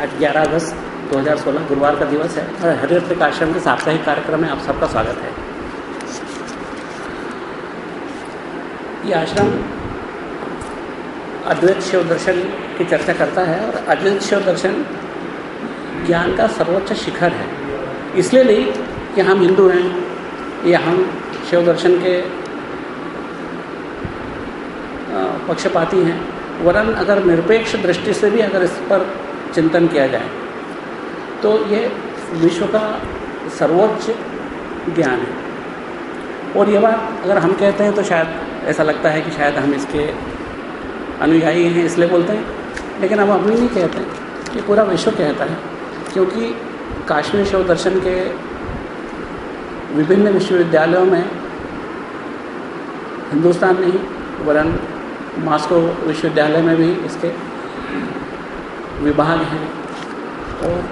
आज 11 अगस्त 2016 गुरुवार का दिवस है। और आश्रम के साप्ताहिक कार्यक्रम में आप सबका स्वागत है। ये आश्रम अद्वैत शिव दर्शन की चर्चा करता है और अद्वैत शिव दर्शन ज्ञान का सर्वोच्च शिखर है। इसलिए नहीं कि हम हिंदू हैं, या हम शिव दर्शन के पक्षपाती हैं। वरन अगर निरपेक्ष दृष्टि से भी अगर इस पर चिंतन किया जाए। तो ये विश्व का सर्वोच्च ज्ञान है। और ये बात अगर हम कहते हैं तो शायद ऐसा लगता है कि शायद हम इसके अनुयायी हैं, इसलिए बोलते हैं। लेकिन हम अभी नहीं कहते ये पूरा विश्व कहता है, क्योंकि काश्मीर शिव दर्शन के विभिन्न विश्वविद्यालयों में हिंदुस्तान नहीं, वरन मास्को विश्वविद्यालय में भी इसके विभाग हैं और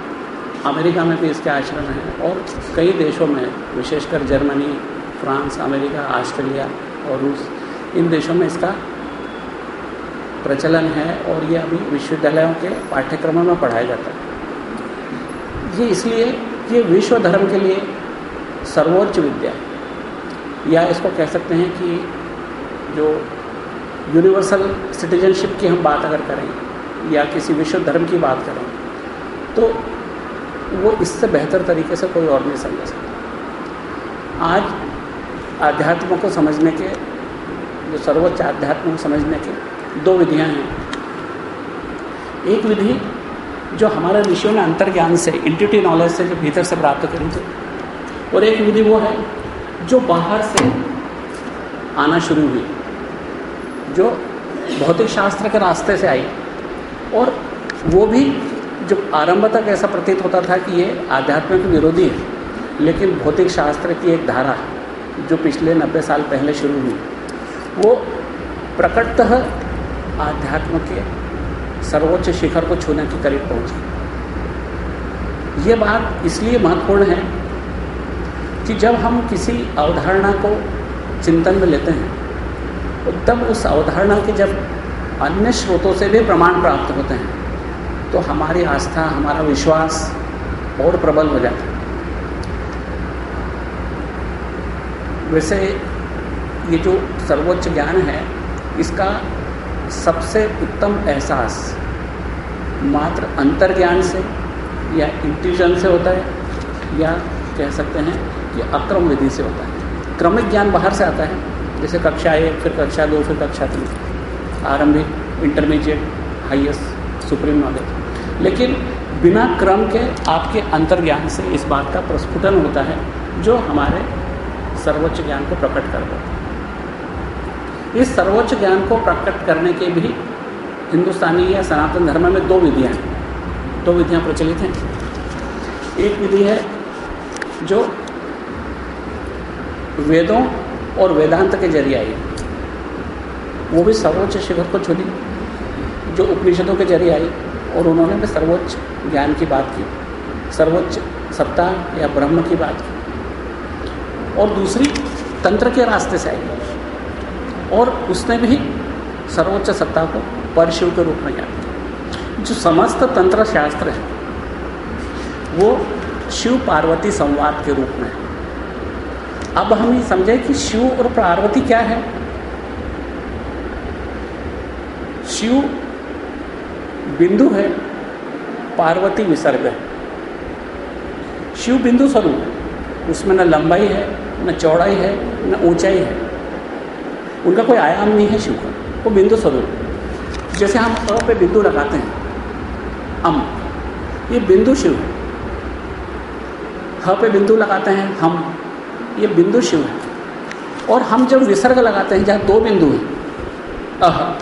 अमेरिका में भी इसके आश्रम हैं और कई देशों में, विशेषकर जर्मनी, फ्रांस, अमेरिका ऑस्ट्रेलिया और रूस, इन देशों में इसका प्रचलन है और ये अभी विश्वविद्यालयों के पाठ्यक्रमों में पढ़ाया जाता है। ये इसलिए ये विश्व धर्म के लिए सर्वोच्च विद्या है। या इसको कह सकते हैं कि जो यूनिवर्सल सिटीजनशिप की हम बात अगर करें या किसी विश्व धर्म की बात करें तो वो इससे बेहतर तरीके से कोई और नहीं समझ सकता। आज आध्यात्म को समझने के, जो सर्वोच्च आध्यात्म को समझने के दो विधियाँ हैं। एक विधि जो हमारे ऋषियों ने अंतर्ज्ञान से इंटिटी नॉलेज से जो भीतर से प्राप्त करी थी, और एक विधि वो है जो बाहर से आना शुरू हुई, जो भौतिक शास्त्र के रास्ते से आई। वो भी जो आरंभ तक ऐसा प्रतीत होता था कि ये आध्यात्मिक विरोधी है, लेकिन भौतिक शास्त्र की एक धारा जो पिछले नब्बे साल पहले शुरू हुई, वो प्रकटतः आध्यात्म के सर्वोच्च शिखर को छूने के करीब पहुँची। ये बात इसलिए महत्वपूर्ण है कि जब हम किसी अवधारणा को चिंतन में लेते हैं तो तब उस अवधारणा के जब अन्य स्रोतों से भी प्रमाण प्राप्त होते हैं तो हमारी आस्था, हमारा विश्वास और प्रबल हो जाता है। वैसे ये जो सर्वोच्च ज्ञान है, इसका सबसे उत्तम एहसास मात्र अंतर्ज्ञान से या इंट्यूजन से होता है, या कह सकते हैं कि अक्रम विधि से होता है। क्रमिक ज्ञान बाहर से आता है, जैसे कक्षा एक, फिर कक्षा दो, फिर कक्षा तीन, आरंभिक इंटरमीडिएट हाईएस्ट सुप्रीम नॉलेज लेकिन बिना क्रम के आपके अंतर्ज्ञान से इस बात का प्रस्फुटन होता है, जो हमारे सर्वोच्च ज्ञान को प्रकट कर देता है। इस सर्वोच्च ज्ञान को प्रकट करने के भी हिंदुस्तानी या सनातन धर्म में दो विधियाँ हैं। दो विधियाँ प्रचलित हैं। एक विधि है, जो वेदों और वेदांत के ज़रिए आई वो भी सर्वोच्च शिखर को छुली जो उपनिषदों के ज़रिए आई। और उन्होंने भी सर्वोच्च ज्ञान की बात की, सर्वोच्च सत्ता या ब्रह्म की बात की। और दूसरी, तंत्र के रास्ते से आई। और उसने भी सर्वोच्च सत्ता को परशिव के रूप में ज्ञान जो समस्त तंत्र शास्त्र है, वो शिव पार्वती संवाद के रूप में है। अब हम ये समझे कि शिव और पार्वती क्या है? शिव बिंदु है, पार्वती विसर्ग है। शिव बिंदु स्वरूप उसमें न लंबाई है, न चौड़ाई है, न ऊंचाई है। उनका कोई आयाम नहीं है शिव का, वो बिंदु स्वरूप जैसे हम अ पे बिंदु लगाते हैं, अम, ये बिंदु शिव है। ह पे बिंदु लगाते हैं, हम, ये बिंदु शिव है। और हम जब विसर्ग लगाते हैं, जहाँ दो बिंदु हैं, अह,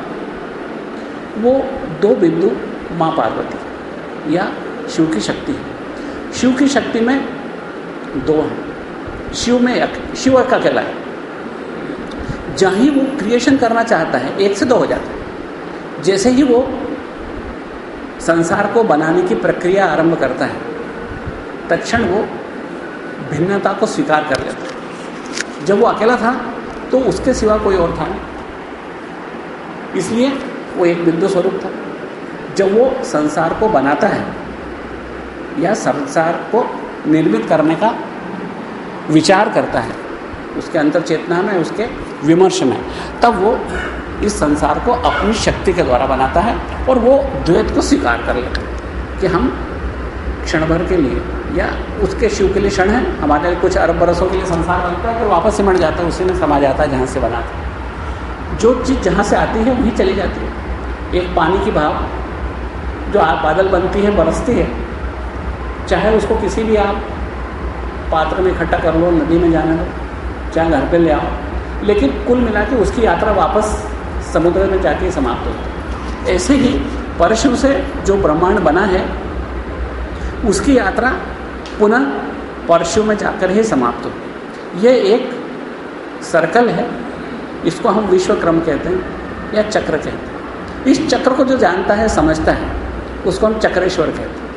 वो दो बिंदु माँ पार्वती या शिव की शक्ति है। शिव की शक्ति में दो हैं। शिव में एक, शिव का कहलाए। जहाँ ही वो क्रिएशन करना चाहता है, एक से दो हो जाता है। जैसे ही वो संसार को बनाने की प्रक्रिया आरंभ करता है, तत्क्षण वो भिन्नता को स्वीकार कर लेता है। जब वो अकेला था तो उसके सिवा कोई और था नहीं। इसलिए वो एक बिंदु स्वरूप था। जब वो संसार को बनाता है या संसार को निर्मित करने का विचार करता है, उसके अंतर चेतना में, उसके विमर्श में, तब वो इस संसार को अपनी शक्ति के द्वारा बनाता है और वो द्वैत को स्वीकार कर लेता है कि हम क्षण भर के लिए या उसके शिव के लिए क्षण है, हमारे कुछ अरब बरसों के लिए संसार बनता है, फिर वापस सिमट जाता है, उसी में समा जाता है, जहाँ से बना था। जो चीज़ जहाँ से आती है, वहीं चली जाती है। एक पानी की भाव जो आप बादल बनती है, बरसती है, चाहे उसको किसी भी आप पात्र में इकट्ठा कर लो, नदी में जाने दो, चाहे घर पे ले आओ, लेकिन कुल मिला के उसकी यात्रा वापस समुद्र में जाके समाप्त होती है। ऐसे ही परशु से जो ब्रह्मांड बना है, उसकी यात्रा पुनः परशु में जाकर ही समाप्त होती है। ये एक सर्कल है, इसको हम विश्व क्रम कहते हैं या चक्र कहते हैं। इस चक्र को जो जानता है, समझता है उसको हम चक्रेश्वर कहते हैं।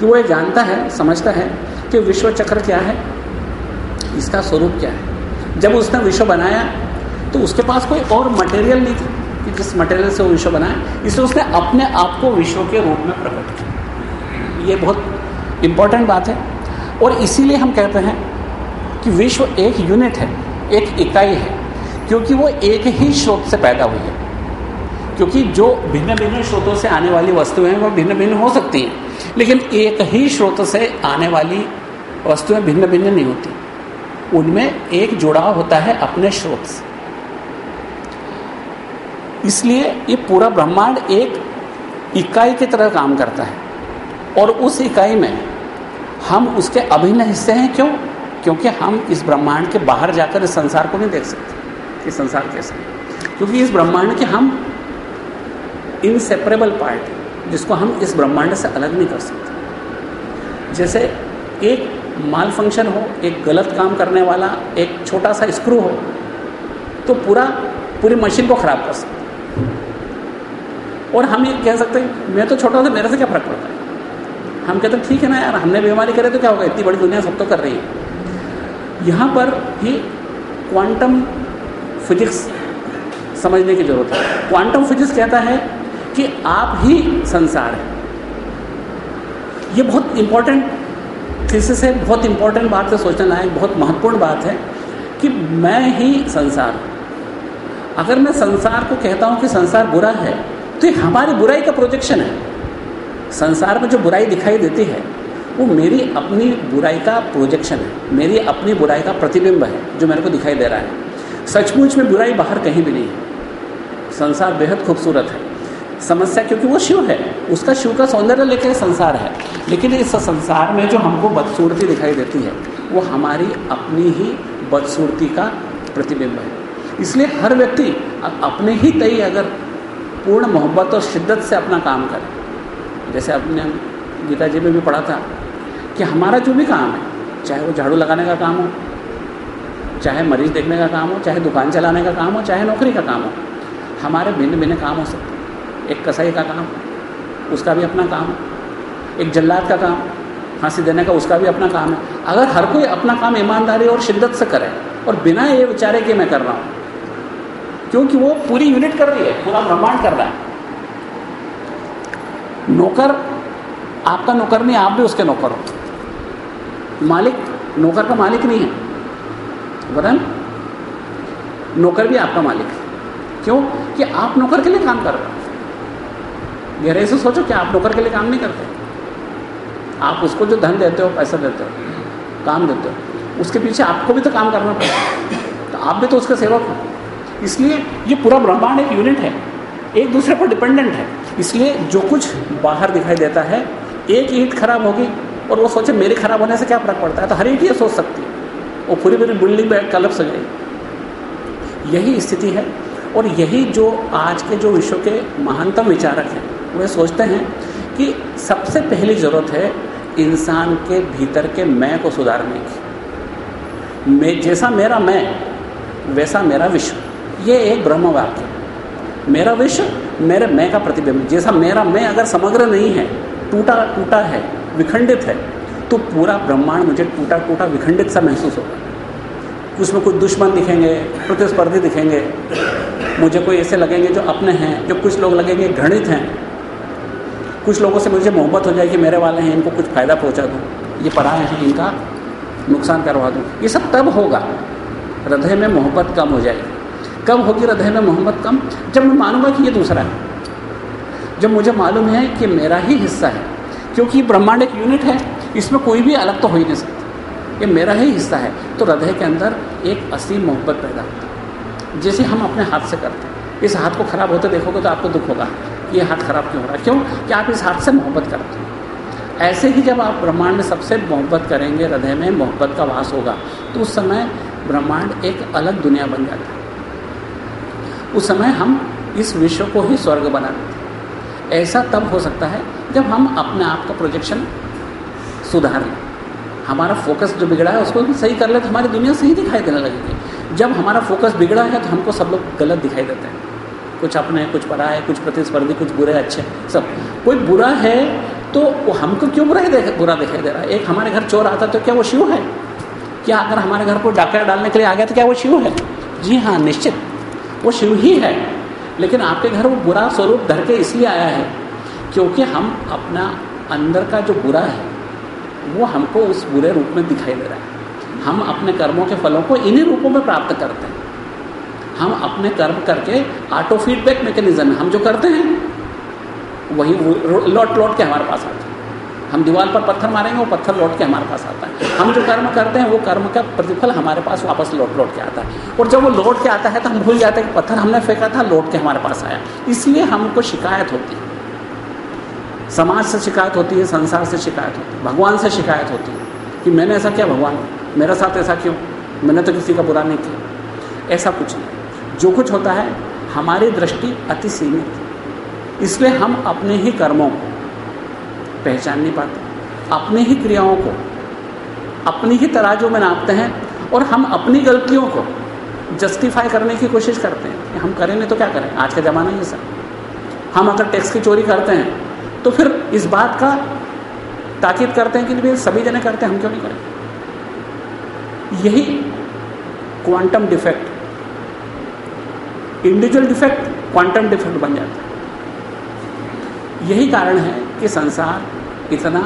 कि वो ये जानता है, समझता है कि विश्व चक्र क्या है, इसका स्वरूप क्या है। जब उसने विश्व बनाया तो उसके पास कोई और मटेरियल नहीं था कि जिस मटेरियल से वो विश्व बनाया। इसलिए उसने अपने आप को विश्व के रूप में प्रकट किया। ये बहुत इंपॉर्टेंट बात है। और इसीलिए हम कहते हैं कि विश्व एक यूनिट है, एक इकाई है, क्योंकि वो एक ही स्रोत से पैदा हुई है। क्योंकि जो भिन्न भिन्न स्रोतों से आने वाली वस्तुएँ हैं, वो भिन्न भिन्न हो सकती हैं। लेकिन एक ही स्रोत से आने वाली वस्तुएँ भिन्न भिन्न नहीं होती। उनमें एक जुड़ाव होता है अपने स्रोत से। इसलिए ये पूरा ब्रह्मांड एक इकाई की तरह काम करता है। और उस इकाई में हम उसके अभिन्न हिस्से हैं क्यों? क्योंकि हम इस ब्रह्मांड के बाहर जाकर इस संसार को नहीं देख सकते। कि संसार कैसा क्योंकि इस ब्रह्मांड के हम इनसेपरेबल पार्ट है जिसको हम इस ब्रह्मांड से अलग नहीं कर सकते। जैसे एक माल फ़ंक्शन हो, एक गलत काम करने वाला, एक छोटा सा स्क्रू हो तो पूरा, पूरी मशीन को ख़राब कर सकते और हम ये कह सकते हैं, मैं तो छोटा सा मेरे से क्या फ़र्क पड़ता है? हम कहते हैं, ठीक है ना यार, हमने बीमारी करे तो क्या होगा? इतनी बड़ी दुनिया सब तो कर रही है। यहाँ पर ही क्वांटम फिजिक्स समझने की ज़रूरत है। क्वांटम फिजिक्स कहता है कि आप ही संसार है। ये बहुत इंपॉर्टेंट थीसिस है, बहुत इंपॉर्टेंट बात है, सोचना लायक, बहुत महत्वपूर्ण बात है कि मैं ही संसार अगर मैं संसार को कहता हूँ कि संसार बुरा है तो ये हमारी बुराई का प्रोजेक्शन है। संसार में जो बुराई दिखाई देती है, वो मेरी अपनी बुराई का प्रोजेक्शन है, मेरी अपनी बुराई का प्रतिबिंब है, जो मेरे को दिखाई दे रहा है। सचमुच में बुराई बाहर कहीं भी नहीं है। संसार बेहद खूबसूरत है। समस्या, क्योंकि वो शिव है। उसका शिव का सौंदर्य लेकर संसार है। लेकिन इस संसार में जो हमको बदसूरती दिखाई देती है, वो हमारी अपनी ही बदसूरती का प्रतिबिंब है। इसलिए हर व्यक्ति अपने ही तय अगर पूर्ण मोहब्बत और शिद्दत से अपना काम करे। जैसे अपने गीता जी में भी पढ़ा था कि हमारा जो भी काम है, चाहे वो झाड़ू लगाने का काम हो, चाहे मरीज़ देखने का काम हो, चाहे दुकान चलाने का काम हो, चाहे नौकरी का काम हो, हमारे भिन्न भिन्न काम हो सकते हैं। एक कसाई का काम, उसका भी अपना काम है एक जल्लाद का काम, फांसी देने का उसका भी अपना काम है। अगर हर कोई अपना काम ईमानदारी और शिद्दत से करे और बिना ये विचारे कि मैं कर रहा हूँ, क्योंकि वो पूरी यूनिट कर रही है, पूरा ब्रह्मांड कर रहा है। नौकर, आपका नौकर नहीं, आप भी उसके नौकर हो। मालिक, नौकर का मालिक नहीं है। बता नौकर भी आपका मालिक है। क्यों? कि आप नौकर के लिए काम कर रहे हो। गहरे से सोचो कि आप नौकर के लिए काम नहीं करते। आप उसको जो धन देते हो, पैसा देते हो, काम देते हो, उसके पीछे आपको भी तो काम करना पड़ता है। तो आप भी तो उसका सेवक हो। इसलिए ये पूरा ब्रह्मांड एक यूनिट है, एक दूसरे पर डिपेंडेंट है। इसलिए जो कुछ बाहर दिखाई देता है, एक ईट खराब होगी और वो सोचे, मेरे खराब होने से क्या फ़र्क पड़ता है? तो हर ईट ये सोच सकती है। वो पूरी पूरी बिल्डिंग में कलप से गई यही स्थिति है और यही जो आज के जो विश्व के महानतम विचारक हैं वे सोचते हैं कि सबसे पहली ज़रूरत है इंसान के भीतर के मैं को सुधारने की। मैं, जैसा मेरा मैं, वैसा मेरा विश्व। ये एक ब्रह्म वाक्य मेरा विश्व, मेरे मैं का प्रतिबिंब। जैसा मेरा मैं अगर समग्र नहीं है, टूटा टूटा है, विखंडित है तो पूरा ब्रह्मांड मुझे टूटा टूटा, विखंडित सा महसूस होगा। उसमें कुछ दुश्मन दिखेंगे, प्रतिस्पर्धी दिखेंगे। मुझे कोई ऐसे लगेंगे जो अपने हैं, जो कुछ लोग लगेंगे घृणित हैं। कुछ लोगों से मुझे मोहब्बत हो जाए कि मेरे वाले हैं, इनको कुछ फ़ायदा पहुँचा दूँ। ये पराए हैं इनका नुकसान करवा दूँ। ये सब तब होगा, हृदय में मोहब्बत कम हो जाएगी। कब होगी हृदय में मोहब्बत कम? जब मैं मानूँगा कि ये दूसरा है। जब मुझे मालूम है कि मेरा ही हिस्सा है, क्योंकि ब्रह्मांड एक यूनिट है, इसमें कोई भी अलग तो हो ही नहीं सकता। ये मेरा ही हिस्सा है तो हृदय के अंदर एक असीम मोहब्बत पैदा होता है, जैसे हम अपने हाथ से करते हैं। इस हाथ को खराब होते देखोगे तो आपको दुख होगा। ये हाथ खराब क्यों हो रहा है? क्यों? कि आप इस हाथ से मोहब्बत करते हो। ऐसे ही जब आप ब्रह्मांड में सबसे मोहब्बत करेंगे, हृदय में मोहब्बत का वास होगा तो उस समय ब्रह्मांड एक अलग दुनिया बन जाता है। उस समय हम इस विश्व को ही स्वर्ग बना देते ऐसा तब हो सकता है जब हम अपने आप का प्रोजेक्शन सुधार। लें हमारा फोकस जो बिगड़ा है, उसको सही कर ले तो हमारी दुनिया सही दिखाई देने लगेगी। जब हमारा फोकस बिगड़ा है तो हमको सब लोग गलत दिखाई देते हैं। कुछ अपने, कुछ परा है, कुछ प्रतिस्पर्धी, कुछ बुरे, अच्छे, सब। कोई बुरा है तो वो हमको क्यों बुरा ही देख, बुरा दिखाई दे रहा है? एक हमारे घर चोर आता तो क्या वो शिव है? क्या अगर हमारे घर को डाकर डालने के लिए आ गया तो क्या वो शिव है? जी हाँ निश्चित। वो शिव ही है। लेकिन आपके घर वो बुरा स्वरूप धर के इसलिए आया है क्योंकि हम अपना अंदर का जो बुरा है, वो हमको उस बुरे रूप में दिखाई दे रहा है। हम अपने कर्मों के फलों को इन्हीं रूपों में प्राप्त करते हैं। हम अपने कर्म करके ऑटो फीडबैक मैकेनिज्म हम जो करते हैं, वही लौट लौट के हमारे पास आता है। हम दीवार पर पत्थर मारेंगे, वो पत्थर लौट के हमारे पास आता है। हम जो कर्म करते हैं, वो कर्म का प्रतिफल हमारे पास वापस लौट लौट के आता है। और जब वो लौट के आता है तो हम भूल जाते हैं कि पत्थर हमने फेंका था, लौट के हमारे पास आया। इसलिए हमको शिकायत होती है। समाज से शिकायत होती है, संसार से शिकायत होती है। भगवान से शिकायत होती है कि मैंने ऐसा किया, भगवान मेरे साथ ऐसा क्यों? मैंने तो किसी का बुरा नहीं किया। ऐसा कुछ नहीं। जो कुछ होता है, हमारी दृष्टि अति सीमित। इसलिए हम अपने ही कर्मों को पहचान नहीं पाते, अपनी ही क्रियाओं को, अपनी ही तराजों में नापते हैं, और हम अपनी गलतियों को जस्टिफाई करने की कोशिश करते हैं कि हम करें नहीं तो क्या करें? आज का ज़माना ही सर हम अगर टैक्स की चोरी करते हैं तो फिर इस बात का ताकीद करते हैं कि भाई, सभी जने करते हैं, हम क्यों नहीं करें? यही quantum defect individual defect quantum defect बन जाता है। यही कारण है कि संसार इतना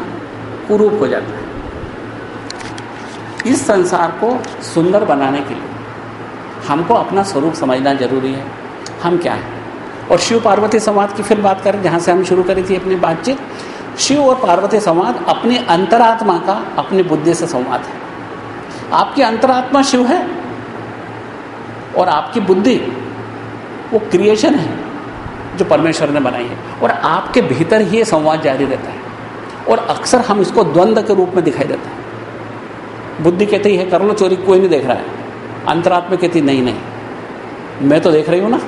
कुरूप हो जाता है। इस संसार को सुंदर बनाने के लिए हमको अपना स्वरूप समझना ज़रूरी है। हम क्या हैं? और शिव पार्वती संवाद की फिर बात करें, जहाँ से हम शुरू करी थी अपनी बातचीत। शिव और पार्वती संवाद अपनी अंतरात्मा का, अपनी बुद्धि से संवाद है। आपकी अंतरात्मा शिव है और आपकी बुद्धि वो क्रिएशन है, जो परमेश्वर ने बनाई है। और आपके भीतर ही ये संवाद जारी रहता है। और अक्सर हम इसको द्वंद्व के रूप में दिखाई देते हैं। बुद्धि कहती है कर चोरी कोई नहीं देख रहा है। अंतरात्मा कहती, नहीं नहीं। मैं तो देख रही हूँ ना।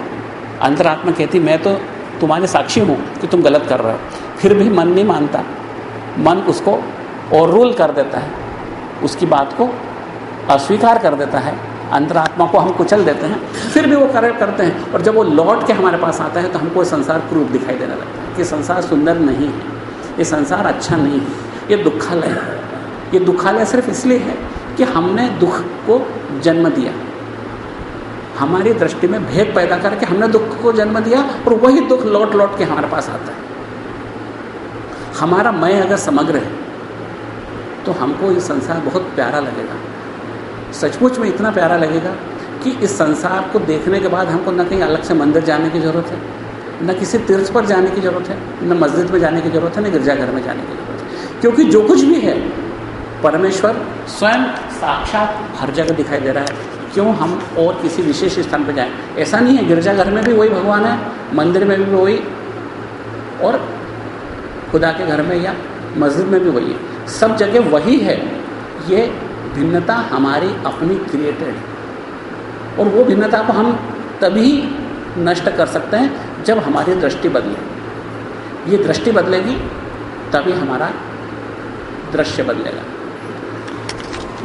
अंतरात्मा कहती, मैं तो तुम्हारे साक्षी हूँ कि तुम गलत कर रहे हो। फिर भी मन नहीं मानता। मन उसको और रूल कर देता है। उसकी बात को अस्वीकार कर देता है। अंतरात्मा को हम कुचल देते हैं, फिर भी वो करे, करते हैं। और जब वो लौट के हमारे पास आता है तो हमको संसार क्रूप दिखाई देने लगता है कि संसार सुंदर नहीं है, ये संसार अच्छा नहीं है, ये दुखालय है। ये दुखालय सिर्फ़ इसलिए है कि हमने दुख को जन्म दिया। हमारी दृष्टि में भेद पैदा करके हमने दुख को जन्म दिया और वही दुख लौट लौट के हमारे पास आता है। हमारा मैं अगर समग्र है तो हमको ये संसार बहुत प्यारा लगेगा। सचमुच में इतना प्यारा लगेगा कि इस संसार को देखने के बाद हमको न कहीं अलग से मंदिर जाने की ज़रूरत है, न किसी तीर्थ पर जाने की ज़रूरत है, न मस्जिद में जाने की ज़रूरत है, न गिरजाघर में जाने की ज़रूरत है। क्योंकि जो कुछ भी है, परमेश्वर स्वयं साक्षात हर जगह दिखाई दे रहा है। क्यों हम और किसी विशेष स्थान पर जाएँ? ऐसा नहीं है, गिरजाघर में भी वही भगवान है, मंदिर में भी वही, और खुदा के घर में या मस्जिद में भी वही है। सब जगह वही है। ये भिन्नता हमारी अपनी क्रिएटेड है। और वो भिन्नता को हम तभी नष्ट कर सकते हैं जब हमारी दृष्टि बदले। ये दृष्टि बदलेगी, तभी हमारा दृश्य बदलेगा।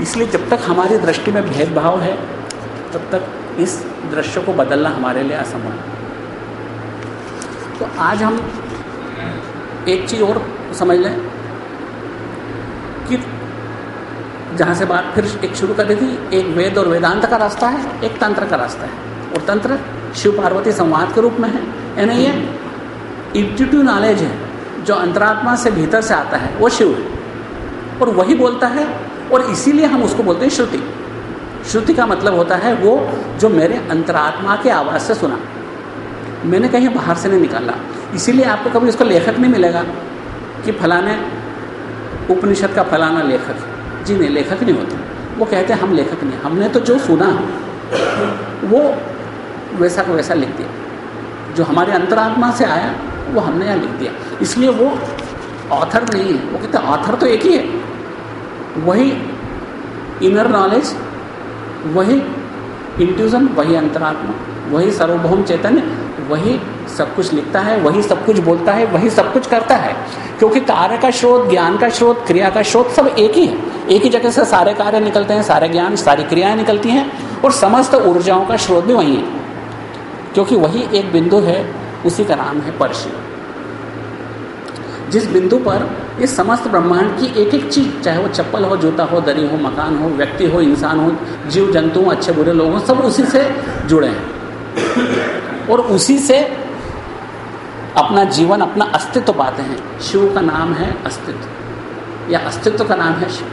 इसलिए जब तक हमारी दृष्टि में भेदभाव है, तब तक इस दृश्य को बदलना हमारे लिए असंभव तो आज हम एक चीज़ और समझ लें कि जहाँ से बात फिर एक शुरू कर रही थी, एक वेद और वेदांत का रास्ता है, एक तंत्र का रास्ता है। और तंत्र शिव पार्वती संवाद के रूप में है। यानी ये इंस्टीट्यूट नॉलेज है, जो अंतरात्मा से भीतर से आता है, वो शिव है। और वही बोलता है, और इसीलिए हम उसको बोलते हैं श्रुति। श्रुति का मतलब होता है वो जो मेरे अंतरात्मा के आवाज़ से सुना। मैंने कहीं बाहर से नहीं निकाला। इसीलिए आपको कभी उसका लेखक नहीं मिलेगा कि फलाने उपनिषद का फलाना लेखक है। जी नहीं, लेखक नहीं होते। वो कहते हैं, हम लेखक नहीं, हमने तो जो सुना, वो वैसा को वैसा लिख दिया। जो हमारे अंतरात्मा से आया, वो हमने यहाँ लिख दिया। इसलिए वो ऑथर नहीं है। वो कहते हैं ऑथर तो एक ही है। वही इनर नॉलेज वही इंट्यूजन वही अंतरात्मा, वही सार्वभौम चैतन्य वही सब कुछ लिखता है, वही सब कुछ बोलता है, वही सब कुछ करता है। क्योंकि कार्य का स्रोत, ज्ञान का स्रोत, क्रिया का स्रोत सब एक ही है। एक ही जगह से सारे कार्य निकलते हैं, सारे ज्ञान, सारी क्रियाएँ निकलती हैं, और समस्त ऊर्जाओं का स्रोत भी वही है। क्योंकि वही एक बिंदु है, उसी का नाम है परशिव जिस बिंदु पर ये समस्त ब्रह्मांड की एक एक चीज़, चाहे वो चप्पल हो, जूता हो, दरी हो, मकान हो, व्यक्ति हो, इंसान हो, जीव, जंतु अच्छे बुरे लोग हो, सब उसी से जुड़े हैं। और उसी से अपना जीवन, अपना अस्तित्व पाते हैं। शिव का नाम है अस्तित्व। या अस्तित्व का नाम है शिव।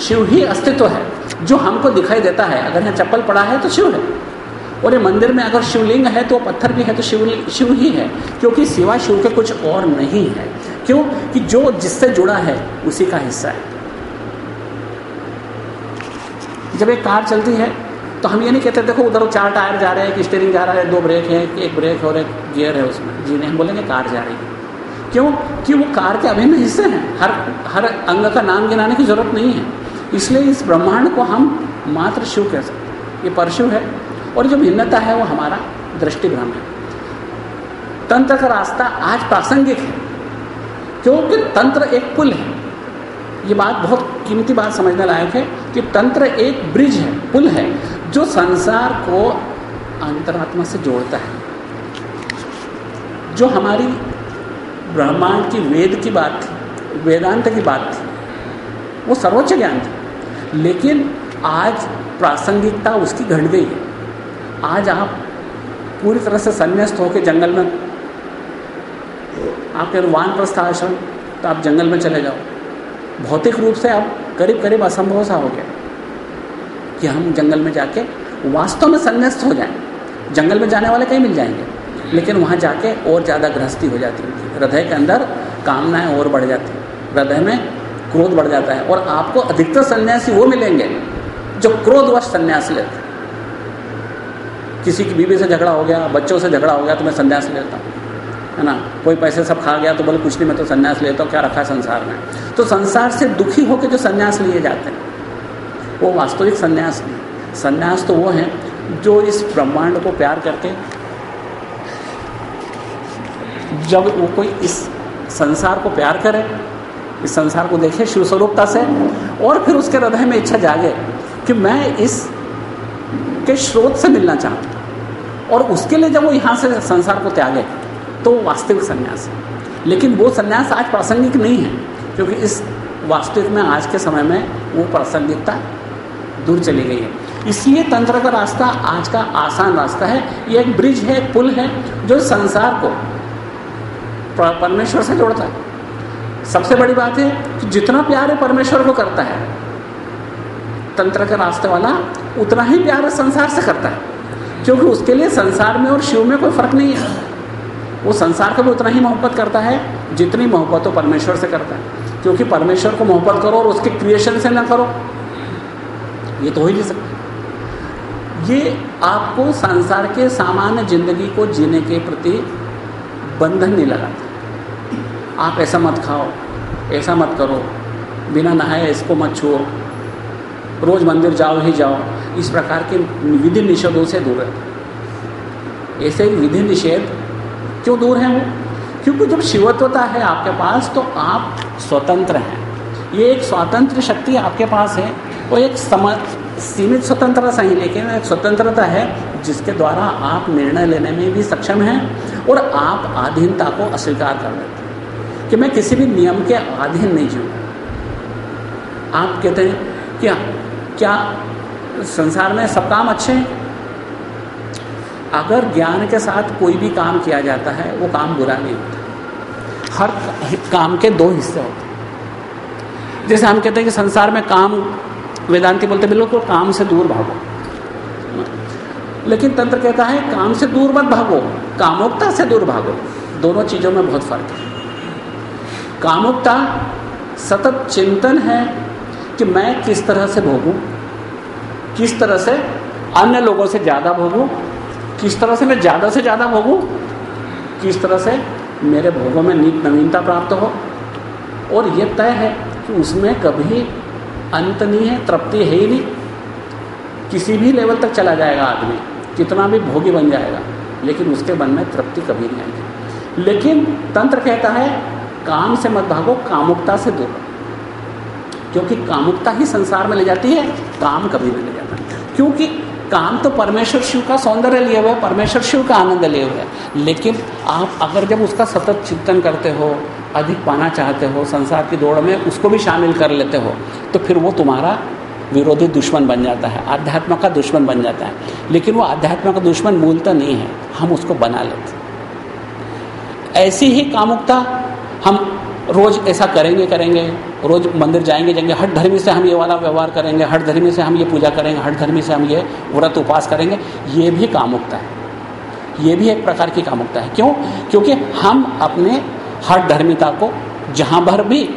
शिव ही अस्तित्व है, जो हमको दिखाई देता है। अगर यहाँ चप्पल पड़ा है तो शिव है। और ये मंदिर में अगर शिवलिंग है तो पत्थर भी है तो शिव शिव ही है। क्योंकि सिवा शिव के कुछ और नहीं है। क्यों? कि जो जिससे जुड़ा है, उसी का हिस्सा है। जब एक कार चलती है तो हम ये नहीं कहते, देखो, उधर चार टायर जा रहे हैं एक स्टेयरिंग जा रहा है, दो ब्रेक है, एक ब्रेक और एक गियर है उसमें। जी नहीं, हम बोलेंगे कार जा रही है। क्यों? कि वो कार के अभिन्न हिस्से हैं। हर हर अंग का नाम गिनाने की ज़रूरत नहीं है। इसलिए इस ब्रह्मांड को हम मात्र शिव कह सकते ये परशु है, और जो भिन्नता है, वो हमारा दृष्टिभ्रम है। तंत्र का रास्ता आज प्रासंगिक है, क्योंकि तंत्र एक पुल है। ये बात बहुत कीमती बात समझने लायक है कि तंत्र एक ब्रिज है, पुल है। जो संसार को अंतरात्मा से जोड़ता है, जो हमारी ब्रह्मांड की वेद की बात थी, वेदांत की बात थी, वो सर्वोच्च ज्ञान थी। लेकिन आज प्रासंगिकता उसकी घट गई है। आज आप पूरी तरह से संन्यास्त होकर जंगल में आपके वान प्रस्थ आश्रम तो आप जंगल में चले जाओ। भौतिक रूप से आप करीब करीब असंभव सा हो गया। कि हम जंगल में जाके वास्तव में संन्यास्त हो जाएँ। जंगल में जाने वाले कहीं मिल जाएँगे। लेकिन वहाँ जाके और ज़्यादा गृहस्थी हो जाती है। हृदय के अंदर कामनाएँ और बढ़ जाती है। हृदय में क्रोध बढ़ जाता है और आपको अधिकतर सन्यासी वो मिलेंगे जो क्रोधवश संन्यास लेते किसी की बीवी से झगड़ा हो गया, बच्चों से झगड़ा हो गया तो मैं संन्यास लेता हूँ। है ना? कोई पैसे सब खा गया तो बोले, कुछ नहीं, मैं तो संन्यास लेता हूँ, क्या रखा है संसार में? तो संसार से दुखी होकर जो संन्यास लिए जाते हैं वो वास्तविक संन्यास नहीं। संन्यास तो वो हैं जो इस ब्रह्मांड को प्यार करके जब वो कोई इस संसार को प्यार करे, इस संसार को देखे शिव स्वरूपता से, और फिर उसके हृदय में इच्छा जागे कि मैं इस के स्रोत से मिलना चाहता हूँ, और उसके लिए जब वो यहाँ से संसार को त्यागे तो वास्तविक संन्यास है। लेकिन वो संन्यास आज प्रासंगिक नहीं है, क्योंकि इस वास्तविक में आज के समय में वो प्रासंगिकता दूर चली गई है। इसलिए तंत्र का रास्ता आज का आसान रास्ता है। ये एक ब्रिज है एक पुल है, जो संसार को परमेश्वर से जोड़ता है। सबसे बड़ी बात है कि जितना प्यार है परमेश्वर को करता है, तंत्र का रास्ते वाला उतना ही प्यार संसार से करता है। क्योंकि उसके लिए संसार में और शिव में कोई फ़र्क नहीं है। वो संसार को भी उतना ही मोहब्बत करता है, जितनी मोहब्बत वो परमेश्वर से करता है। क्योंकि परमेश्वर को मोहब्बत करो और उसके क्रिएशन से ना करो। ये तो हो ही नहीं सकता। ये आपको संसार के सामान्य ज़िंदगी को जीने के प्रति बंधन नहीं लगाता। आप ऐसा मत खाओ, ऐसा मत करो, बिना नहाए इसको मत छुओ, रोज़ मंदिर जाओ ही जाओ, इस प्रकार के विधि निषेधों से दूर रहते ऐसे विधि निषेध क्यों दूर हैं वो? क्योंकि जब शिवत्वता है आपके पास तो आप स्वतंत्र हैं। ये एक स्वतंत्र शक्ति आपके पास है वो एक सम सीमित स्वतंत्रता सही लेकिन एक स्वतंत्रता है जिसके द्वारा आप निर्णय लेने में भी सक्षम हैं और आप आधीनता को अस्वीकार कर लेते हैं कि मैं किसी भी नियम के अधीन नहीं जीऊँगा आप कहते हैं क्या क्या संसार में सब काम अच्छे हैं? अगर ज्ञान के साथ कोई भी काम किया जाता है, वो काम बुरा नहीं होता। हर काम के दो हिस्से होते हैं। जैसे हम कहते हैं कि संसार में काम वेदांति बोलते बिल्कुल काम से दूर भागो। लेकिन तंत्र कहता है, काम से दूर मत भागो, कामुकता से दूर भागो। दोनों चीज़ों में बहुत फ़र्क है। कामुकता सतत चिंतन है कि मैं किस तरह से भोगूं, किस तरह से अन्य लोगों से ज़्यादा भोगूं, किस तरह से मैं ज़्यादा से ज़्यादा भोगूं, किस तरह से मेरे भोगों में नीत नवीनता प्राप्त हो। और ये तय है कि उसमें कभी अंत नहीं है, तृप्ति है ही नहीं। किसी भी लेवल तक चला जाएगा आदमी, कितना भी भोगी बन जाएगा, लेकिन उसके मन में तृप्ति कभी नहीं आएगी। लेकिन तंत्र कहता है, काम से मत भागो, कामुकता से दूर क्योंकि कामुकता ही संसार में ले जाती है, काम कभी नहीं ले जाता। क्योंकि काम तो परमेश्वर शिव का सौंदर्य लिए हुए, परमेश्वर शिव का आनंद लिए हुए। लेकिन आप अगर जब उसका सतत चिंतन करते हो अधिक पाना चाहते हो, संसार की दौड़ में उसको भी शामिल कर लेते हो तो फिर वो तुम्हारा विरोधी दुश्मन बन जाता है, आध्यात्म का दुश्मन बन जाता है। लेकिन वो आध्यात्म का दुश्मन मूलता नहीं है, हम उसको बना लेते ऐसी ही कामुकता हम रोज ऐसा करेंगे करेंगे, रोज मंदिर जाएँगे जाएँगे, हर धर्मी से हम ये वाला व्यवहार करेंगे, हर धर्मी से हम ये पूजा करेंगे, हर धर्मी से हम ये व्रत उपास करेंगे, ये भी कामुकता है। ये भी एक प्रकार की कामुकता है। क्यों? क्योंकि हम अपने हट धर्मिता को जहाँ भर भी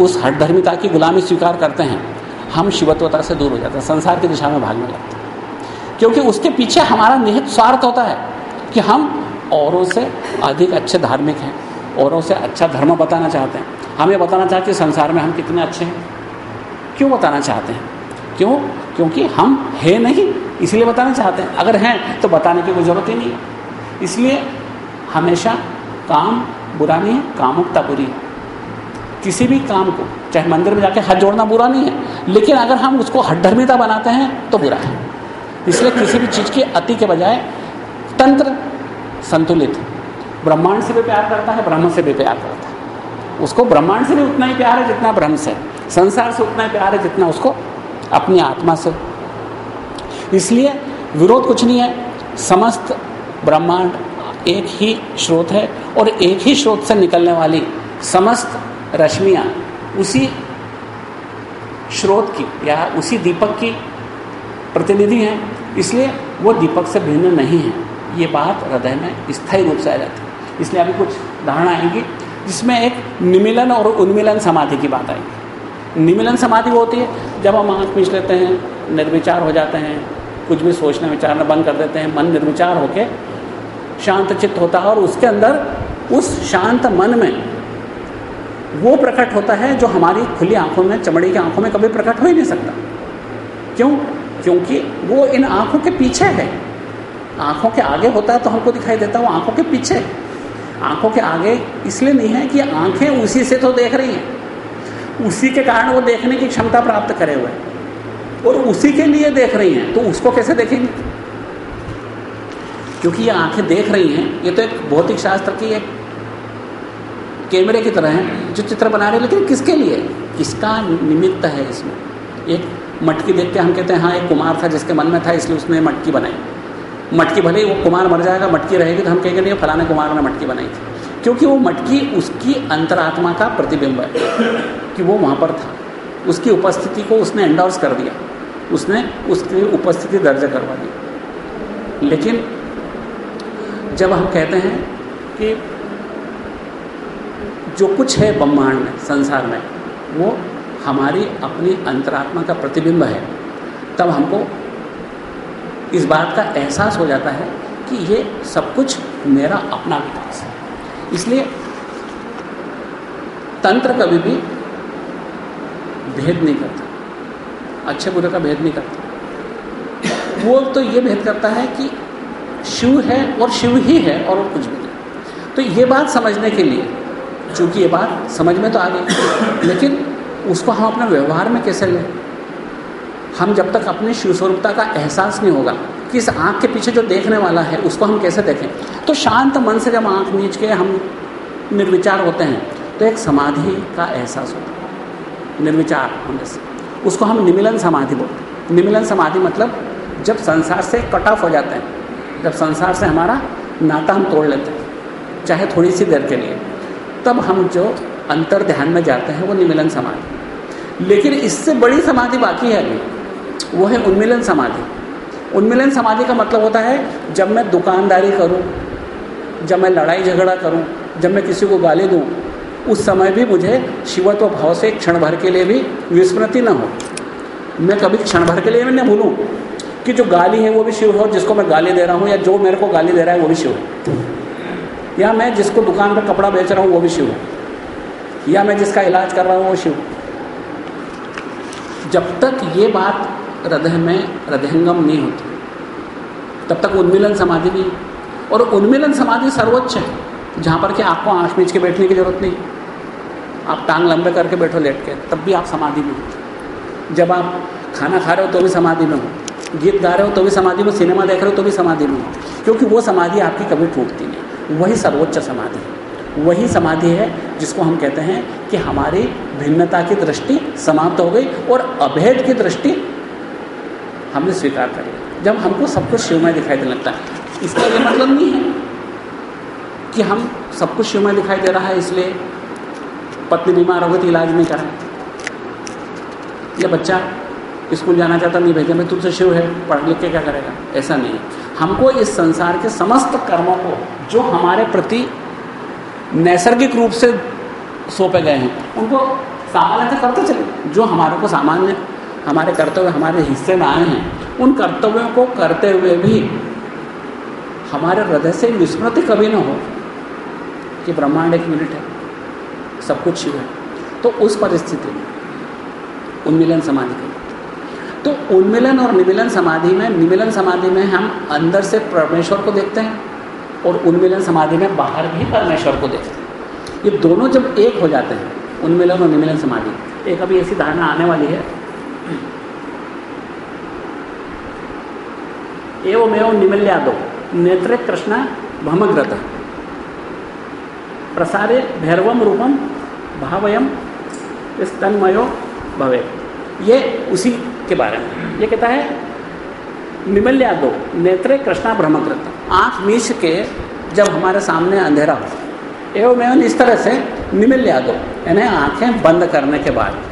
उस हर धर्मिता की गुलामी स्वीकार करते हैं, हम शिवत्वता से दूर हो जाते हैं, संसार की दिशा में भागने लगते हैं। क्योंकि उसके पीछे हमारा निहित स्वार्थ होता है कि हम औरों से अधिक अच्छे धार्मिक हैं, औरों से अच्छा धर्म बताना चाहते हैं। हम ये बताना चाहते हैं संसार में हम कितने अच्छे हैं। क्यों बताना चाहते हैं? क्यों? क्योंकि हम है नहीं, इसलिए बताना चाहते हैं। अगर हैं तो बताने की कोई ज़रूरत ही नहीं है। इसलिए हमेशा काम बुरा नहीं है कामुकता बुरी है। किसी भी काम को, चाहे मंदिर में जाके हाथ जोड़ना बुरा नहीं है, लेकिन अगर हम उसको हड्डर्मिता बनाते हैं तो बुरा है। इसलिए किसी भी चीज़ की अति के बजाय तंत्र संतुलित, ब्रह्मांड से भी प्यार करता है, ब्रह्म से भी प्यार करता है। उसको ब्रह्मांड से भी उतना ही प्यार है जितना ब्रह्म से। संसार से उतना ही प्यार है जितना उसको अपनी आत्मा से। इसलिए विरोध कुछ नहीं है, समस्त ब्रह्मांड एक ही स्रोत है और एक ही स्रोत से निकलने वाली समस्त रश्मियाँ उसी स्रोत की या उसी दीपक की प्रतिनिधि हैं। इसलिए वो दीपक से भिन्न नहीं है। ये बात हृदय में स्थायी रूप से आ जाती है। इसलिए अभी कुछ धारणा आएँगी, जिसमें एक निमिलन और उन्मिलन समाधि की बात आएगी। निमिलन समाधि वो होती है, जब हम आँख पीछ लेते हैं, निर्विचार हो जाते हैं, कुछ भी सोचना, विचारना बंद कर देते हैं, मन निर्विचार होके शांत चित्त होता है और उसके अंदर उस शांत मन में वो प्रकट होता है जो हमारी खुली आँखों में, चमड़ी की आँखों में कभी प्रकट हो ही नहीं सकता। क्यों? क्योंकि वो इन आँखों के पीछे है। आँखों के आगे होता है तो हमको दिखाई देता है वो आँखों के पीछे। आँखों के आगे इसलिए नहीं है कि आँखें उसी से तो देख रही हैं। उसी के कारण वो देखने की क्षमता प्राप्त करे हुए और उसी के लिए देख रही हैं तो उसको कैसे देखेंगे? क्योंकि ये आँखें देख रही हैं, ये तो एक भौतिक शास्त्र की एक कैमरे की तरह है, जो चित्र बना रहे लेकिन किसके लिए? किसका निमित्त है इसमें? एक मटकी देख के हम कहते हैं हाँ एक कुमार था जिसके मन में था, इसलिए उसने मटकी बनाई। मटकी भले ही वो कुमार मर जाएगा, मटकी रहेगी तो हम कहेंगे, नहीं, फलाने कुमार ने मटकी बनाई थी। क्योंकि वो मटकी उसकी अंतरात्मा का प्रतिबिंब है, कि वो वहाँ पर था। उसकी उपस्थिति को उसने एंडोर्स कर दिया। उसने उसकी उपस्थिति दर्ज करवा दी। लेकिन जब हम कहते हैं कि जो कुछ है ब्रह्मांड में, संसार में, वो हमारी अपनी अंतरात्मा का प्रतिबिंब है। तब हमको इस बात का एहसास हो जाता है कि ये सब कुछ मेरा अपना विकास है। इसलिए तंत्र कभी भी भेद नहीं करता। अच्छे बुरे का भेद नहीं करता। वो तो ये भेद करता है कि शिव है और शिव ही है और कुछ भी नहीं। तो ये बात समझने के लिए, चूँकि ये बात समझ में तो आ गई, लेकिन उसको हम अपने व्यवहार में कैसे लें? हम जब तक अपनी शिव स्वरूपता का एहसास नहीं होगा कि इस आँख के पीछे जो देखने वाला है, उसको हम कैसे देखें? तो शांत मन से जब आँख नीच के हम निर्विचार होते हैं तो एक समाधि का एहसास होता है। निर्विचार होने से। उसको हम निमिलन समाधि बोलते हैं। निमिलन समाधि मतलब जब संसार से कट ऑफ़ हो जाते हैं जब संसार से हमारा नाता हम तोड़ लेते हैं, चाहे थोड़ी सी देर के लिए, तब हम जो अंतर ध्यान में जाते हैं, वो निमिलन समाधि। लेकिन इससे बड़ी समाधि बाकी है अभी, वो है उन्मिलन समाधि। उन्मिलन समाधि का मतलब होता है, जब मैं दुकानदारी करूँ, जब मैं लड़ाई झगड़ा करूँ, जब मैं किसी को गाली दूँ, उस समय भी मुझे शिवत्व भाव से क्षण भर के लिए भी विस्मृति न हो। मैं कभी क्षण भर के लिए भी न भूलूं। कि जो गाली है वो भी शिव हो, जिसको मैं गाली दे रहा हूँ या जो मेरे को गाली दे रहा है वो भी शिव है। या मैं जिसको दुकान पर कपड़ा बेच रहा हूँ वो भी शिव है। या मैं जिसका इलाज कर रहा हूँ वो शिव जब तक ये बात हृदय में, हृदयंगम नहीं होती, तब तक उन्मिलन समाधि नहीं और उन्मिलन समाधि सर्वोच्च है, जहाँ पर कि आपको आँख मीच के बैठने की ज़रूरत नहीं। आप टांग लंबे करके बैठो लेट के, तब भी आप समाधि में हो। जब आप खाना खा रहे हो तो भी समाधि में हो। गीत गा रहे हो तो भी समाधि में, सिनेमा देख रहे हो तो भी समाधि में। क्योंकि वो समाधि आपकी कभी टूटती नहीं। वही सर्वोच्च समाधि है। वही समाधि है जिसको हम कहते हैं कि हमारी भिन्नता की दृष्टि समाप्त हो गई और अभेद की दृष्टि हमने स्वीकार कर। जब हमको सब कुछ शिवमय दिखाई देने लगता है, इसका ये मतलब नहीं है कि हम सब कुछ शिवमय दिखाई दे रहा है, इसलिए पत्नी बीमार हो गई तो इलाज नहीं करा। या बच्चा स्कूल जाना चाहता, नहीं भेजा मैं तुमसे शिव है, पढ़ लिख के क्या करेगा? ऐसा नहीं। हमको इस संसार के समस्त कर्मों को, जो हमारे प्रति नैसर्गिक रूप से सौंपे गए हैं, उनको सामान्य करते चले। जो हमारे को सामान्य, हमारे कर्तव्य, हमारे हिस्से में आए हैं, उन कर्तव्यों को करते हुए भी हमारे हृदय से विस्मृति कभी ना हो कि ब्रह्मांड एक मिनट है, सब कुछ शिव है। तो उस परिस्थिति में उन्मिलन समाधि के तो उन्मिलन और निमिलन समाधि में, निमिलन समाधि में हम अंदर से परमेश्वर को देखते हैं और उन्मिलन समाधि में बाहर भी परमेश्वर को देखते हैं। ये दोनों जब एक हो जाते हैं, उन्मिलन और निमिलन समाधि, एक अभी ऐसी धारणा आने वाली है। एवं एवं निमिल्यादो, नेत्रे कृष्णा भमग्रत। प्रसारे भैरवम रूपम भावयम स्तन्मयो भवे ये उसी के बारे में। ये कहता है निमल्या दो, नेत्रे कृष्णा भ्रमकृत आँख मीच के जब हमारे सामने अंधेरा हो, एवं एवं इस तरह से निमल्या दो यानी आँखें बंद करने के बाद।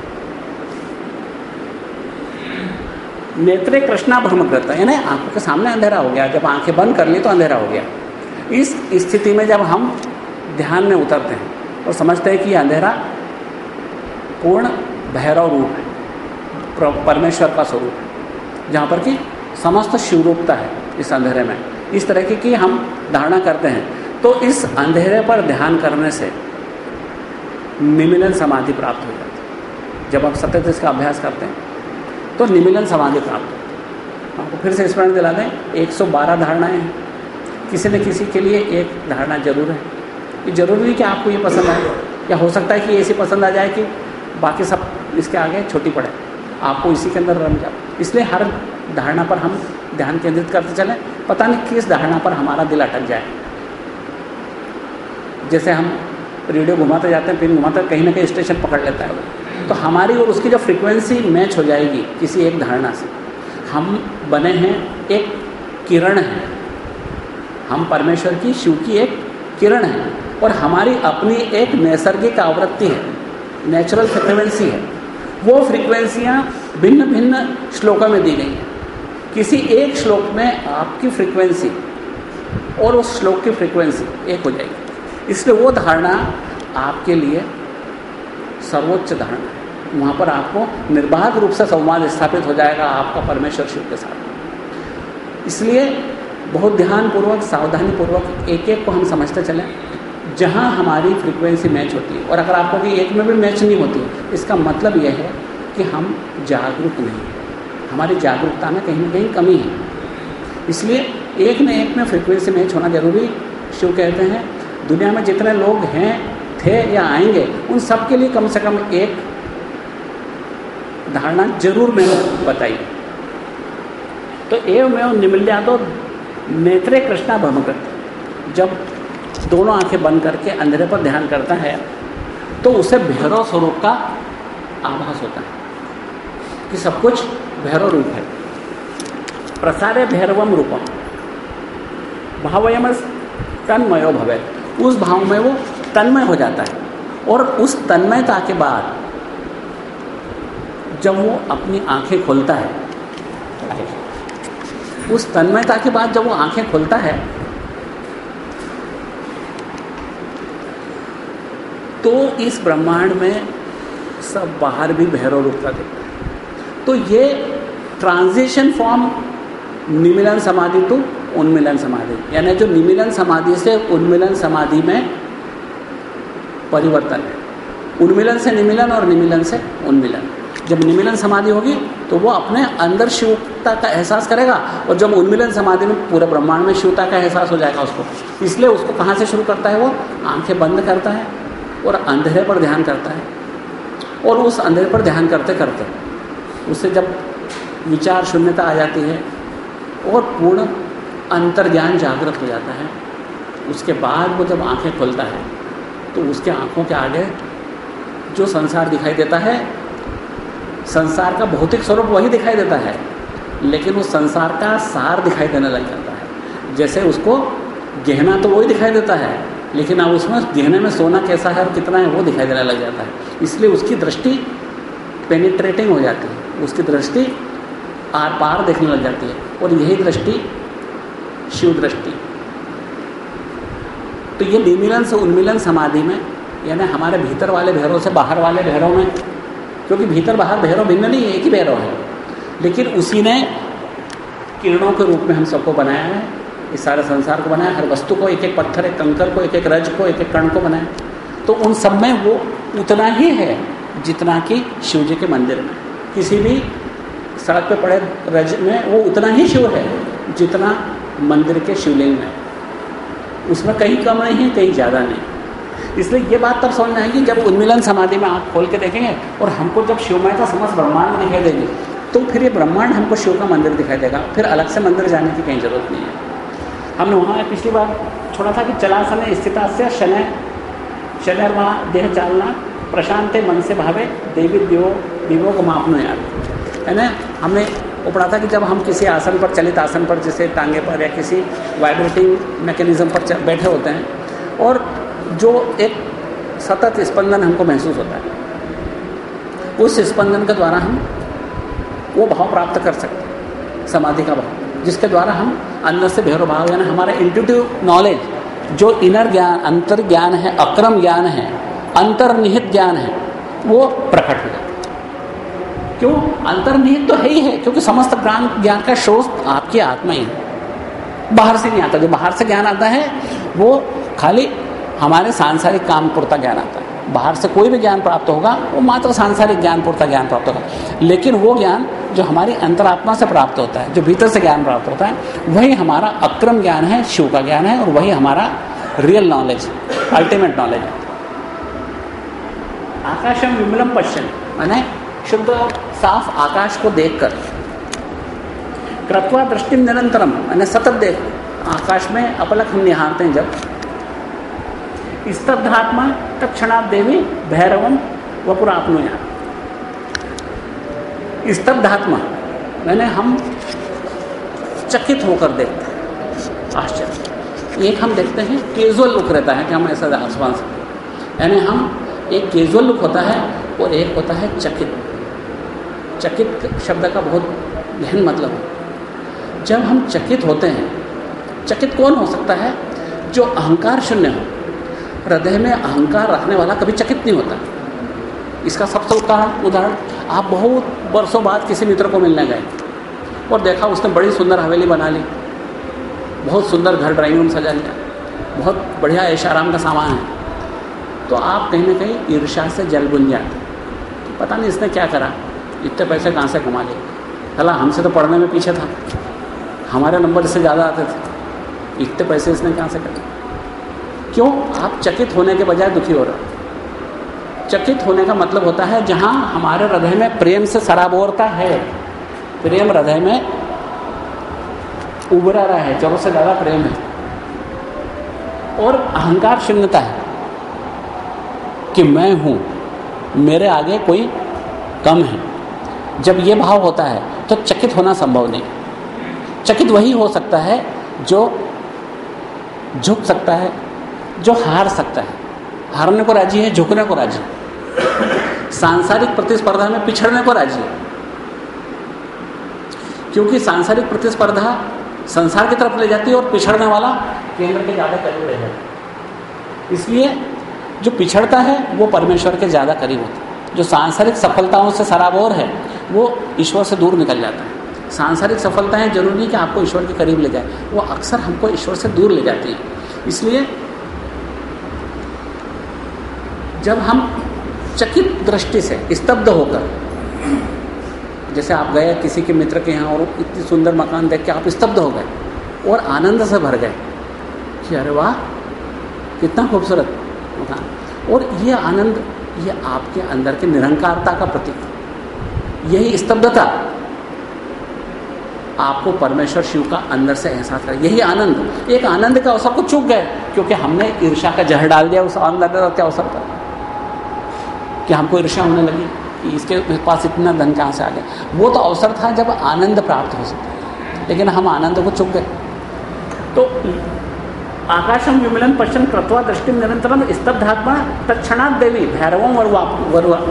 नेत्रे कृष्णा भ्रमकृत यानी आँखों के सामने अंधेरा हो गया। जब आँखें बंद कर ली तो अंधेरा हो गया। इस स्थिति में जब हम ध्यान में उतरते हैं और समझते हैं कि अंधेरा पूर्ण, भैरव रूप है। परमेश्वर का स्वरूप, जहाँ पर कि समस्त शिवरूपता है इस अंधेरे में। इस तरह की कि हम धारणा करते हैं। तो इस अंधेरे पर ध्यान करने से निमिलन समाधि प्राप्त हो जाती है। जब आप सत्य इसका अभ्यास करते हैं तो निमिलन समाधि प्राप्त होती आपको फिर से स्मरण दिला दें 112 धारणाएँ हैं। किसी न किसी के लिए एक धारणा ज़रूर है। ये ज़रूरी नहीं कि आपको ये पसंद आए। या हो सकता है कि ऐसी पसंद आ जाए कि बाकी सब इसके आगे छोटी पड़े। आपको इसी के अंदर रम जाओ इसलिए हर धारणा पर हम ध्यान केंद्रित करते चलें। पता नहीं किस धारणा पर हमारा दिल अटक जाए। जैसे हम रेडियो घुमाते जाते हैं पिन घुमाते कहीं ना कहीं स्टेशन पकड़ लेता है वो। तो हमारी और उसकी जो फ्रिक्वेंसी मैच हो जाएगी किसी एक धारणा से। हम बने हैं, एक किरण है। हम परमेश्वर की, शिव की एक किरण है। और हमारी अपनी एक नैसर्गिक आवृत्ति है। नेचुरल फ्रिक्वेंसी है। वो फ्रीक्वेंसियाँ भिन्न भिन्न श्लोकों में दी गई हैं। किसी एक श्लोक में आपकी फ्रीक्वेंसी और उस श्लोक की फ्रीक्वेंसी एक हो जाएगी। इसलिए वो धारणा आपके लिए सर्वोच्च धारणा है। वहाँ पर आपको निर्बाध रूप से संवाद स्थापित हो जाएगा आपका परमेश्वर शिव के साथ। इसलिए बहुत ध्यानपूर्वक, सावधानीपूर्वक एक एक को हम समझते चलें। जहाँ हमारी फ्रिक्वेंसी मैच होती है। और अगर आपको कि एक में भी मैच नहीं होती, इसका मतलब यह है कि हम जागरूक नहीं हमारी जागरूकता में कहीं ना कहीं कमी है। इसलिए एक न एक में फ्रिक्वेंसी मैच होना ज़रूरी, शिव कहते हैं, दुनिया में जितने लोग हैं, थे या आएँगे, उन सब के लिए कम से कम एक धारणा ज़रूर मैंने बताई। तो एवं निमिल्या तो नेत्रे कृष्णा भ्रमकृत जब दोनों आँखें बंद करके अंधेरे पर ध्यान करता है तो उसे भैरव स्वरूप का आभास होता है कि सब कुछ भैरव रूप है। प्रसारे भैरवम रूपम। भावयम तन्मयो भवे। उस भाव में वो तन्मय हो जाता है और उस तन्मयता के बाद जब वो अपनी आँखें खोलता है, उस तन्मयता के बाद जब वो आँखें खोलता है तो इस ब्रह्मांड में सब बाहर भी भैरव रूप का दिखता है। तो ये ट्रांजिशन फॉर्म निमिलन समाधि टू उन्मिलन समाधि। यानी जो निमिलन समाधि से उन्मिलन समाधि में परिवर्तन है। उन्मिलन से निमिलन और निमिलन से उन्मिलन। जब निमिलन समाधि होगी तो वो अपने अंदर शिवता का एहसास करेगा और जब उन्मिलन समाधि में पूरे ब्रह्मांड में शिवता का एहसास हो जाएगा उसको, इसलिए उसको कहाँ से शुरू करता है वो? आँखें बंद करता है। और अंधेरे पर ध्यान करता है। और उस अंधेरे पर ध्यान करते करते उससे जब विचार शून्यता आ जाती है और पूर्ण अंतर्ज्ञान जागृत हो जाता है, उसके बाद वो जब आँखें खुलता है तो उसके आँखों के आगे जो संसार दिखाई देता है, संसार का भौतिक स्वरूप वही दिखाई देता है, लेकिन उस संसार का सार दिखाई देने लग जाता है। जैसे उसको गहना तो वही दिखाई देता है लेकिन अब उसमें गहने में सोना कैसा है और कितना है वो दिखाई देने लग जाता है। इसलिए उसकी दृष्टि पेनिट्रेटिंग हो जाती है। उसकी दृष्टि आर पार देखने लग जाती है और यही दृष्टि शिव दृष्टि। तो ये निमिलन से उन्मिलन समाधि में, यानी हमारे भीतर वाले भैरों से बाहर वाले भैरों में, क्योंकि भीतर बाहर भैरव भिन्न नहीं है एक ही भैरव है। लेकिन उसी ने किरणों के रूप में हम सबको बनाया है। इस सारे संसार को बनाया, हर वस्तु को एक एक पत्थर, एक कंकर को एक एक रज को एक एक कण को बनाया। तो उन सब में वो उतना ही है जितना कि शिव जी के मंदिर में। किसी भी सड़क पे पड़े रज में वो उतना ही शिव है जितना मंदिर के शिवलिंग में। उसमें कहीं कम नहीं है कहीं ज़्यादा नहीं। इसलिए ये बात तब समझ में आएगी जब उन्मिलन समाधि में आँख खोल के देखेंगे और हमको जब शिवमय का समस्त ब्रह्मांड दिखाई देगी तो फिर ये ब्रह्मांड हमको शिव का मंदिर दिखाई देगा। फिर अलग से मंदिर जाने की कहीं ज़रूरत नहीं है। हमने वहाँ पिछली बार छोड़ा था कि चलासन स्थित से शनै शनैर्वा देह चालना, प्रशांत मन से भावे, देवी दिवो दिवो को मापनो याद है ना? हमने वो पढ़ा था कि जब हम किसी आसन पर, चलित आसन पर, जैसे टांगे पर या किसी वाइब्रेटिंग मैकेनिज्म पर बैठे होते हैं, और जो एक सतत स्पंदन हमको महसूस होता है, उस स्पंदन के द्वारा हम वो भाव प्राप्त कर सकते हैं, समाधि का भाव। जिसके द्वारा हम अंदर से भैरव भाव, यानी हमारा इंट्यूटिव नॉलेज जो इनर ज्ञान, अंतर ज्ञान है, अक्रम ज्ञान है, अंतर्निहित ज्ञान है, वो प्रकट हो जाता क्यों? अंतर्निहित तो है ही है, क्योंकि समस्त ज्ञान ज्ञान का स्रोत आपकी आत्मा ही है। बाहर से नहीं आता, जो बाहर से ज्ञान आता है, वो खाली हमारे सांसारिक काम पुरता ज्ञान आता है। बाहर से कोई भी ज्ञान प्राप्त होगा, वो मात्र सांसारिक ज्ञान पुरता ज्ञान प्राप्त होगा। लेकिन वो ज्ञान जो हमारी अंतरात्मा से प्राप्त होता है जो भीतर से ज्ञान प्राप्त होता है वही हमारा अक्रम ज्ञान है शिव का ज्ञान है और वही हमारा रियल नॉलेज अल्टीमेट नॉलेज आकाशम विमलम पश्चिम मैंने शुद्ध साफ़ आकाश को देखकर। कृत्वा दृष्टि निरंतरम मैंने सतत देख आकाश में अपलक हम निहारते हैं जब। स्तब्धात्मा तत्क्षणात देवी भैरवम वपुरापनुया स्तब्धात्मा। मैंने हम चकित होकर देखते हैं। आश्चर्य। एक हम देखते हैं केजुअल लुक रहता है कि हम ऐसा आसमान से यानी हम एक केजुअल लुक होता है और एक होता है चकित। चकित शब्द का बहुत गहन मतलब है। जब हम चकित होते हैं, चकित कौन हो सकता है? जो अहंकार शून्य हो। हृदय में अहंकार रखने वाला कभी चकित नहीं होता। इसका सबसे उदाहरण उदाहरण, आप बहुत वर्षों बाद किसी मित्र को मिलने गए और देखा उसने बड़ी सुंदर हवेली बना ली, बहुत सुंदर घर ड्राइंग रूम सजा लिया, बहुत बढ़िया ऐश आराम का सामान है। तो आप कहीं ना कहीं ईर्षा से जल बुन जाते। पता नहीं इसने क्या करा, इतने पैसे कहाँ से कमा लिए? चला हमसे तो पढ़ने में पीछे था, हमारे नंबर इससे ज़्यादा आते थे, इतने पैसे इसने कहाँ से करे क्यों? आप चकित होने के बजाय दुखी हो रहे चकित होने का मतलब होता है जहाँ हमारे हृदय में प्रेम से सराबोरता है। प्रेम हृदय में उभरा रहा है ज़रूरत से ज़्यादा प्रेम है। और अहंकार शून्यता है कि मैं हूँ, मेरे आगे कोई कम है। जब ये भाव होता है तो चकित होना संभव नहीं। चकित वही हो सकता है जो झुक सकता है, जो हार सकता है। हारने को राज़ी है, झुकने को राज़ी सांसारिक प्रतिस्पर्धा में पिछड़ने को राज़ी है। क्योंकि सांसारिक प्रतिस्पर्धा संसार की तरफ़ ले जाती है और पिछड़ने वाला केंद्र के ज़्यादा करीब रह जाता इसलिए जो पिछड़ता है, वो परमेश्वर के ज़्यादा करीब होता है। जो सांसारिक सफलताओं से सराबोर है, वो ईश्वर से दूर निकल जाता है। सांसारिक सफलताएँ ज़रूरी कि आपको ईश्वर के करीब ले जाए, वो अक्सर हमको ईश्वर से दूर ले जाती है। इसलिए जब हम चकित दृष्टि से, स्तब्ध होकर, जैसे आप गए किसी के मित्र के यहाँ और इतनी सुंदर मकान देख के आप स्तब्ध हो गए और आनंद से भर गए कि अरे वाह, कितना खूबसूरत मकान। और ये आनंद, ये आपके अंदर के निरंकारता का प्रतीक यही स्तब्धता आपको परमेश्वर शिव का अंदर से एहसास कर यही आनंद। एक आनंद का अवसर को चूक गए क्योंकि हमने ईर्षा का जहर डाल दिया उस आनंद अवसर पर। कि हमको ईर्षा होने लगी कि इसके पास इतना धन कहाँ से आ गया। वो तो अवसर था जब आनंद प्राप्त हो सकता लेकिन हम आनंद को चुप गए। तो आकाशम विमलन पश्चिम कृत्वा दृष्टि निरंतरम स्तब्धात्मा तत्क्षणात देवी भैरवों और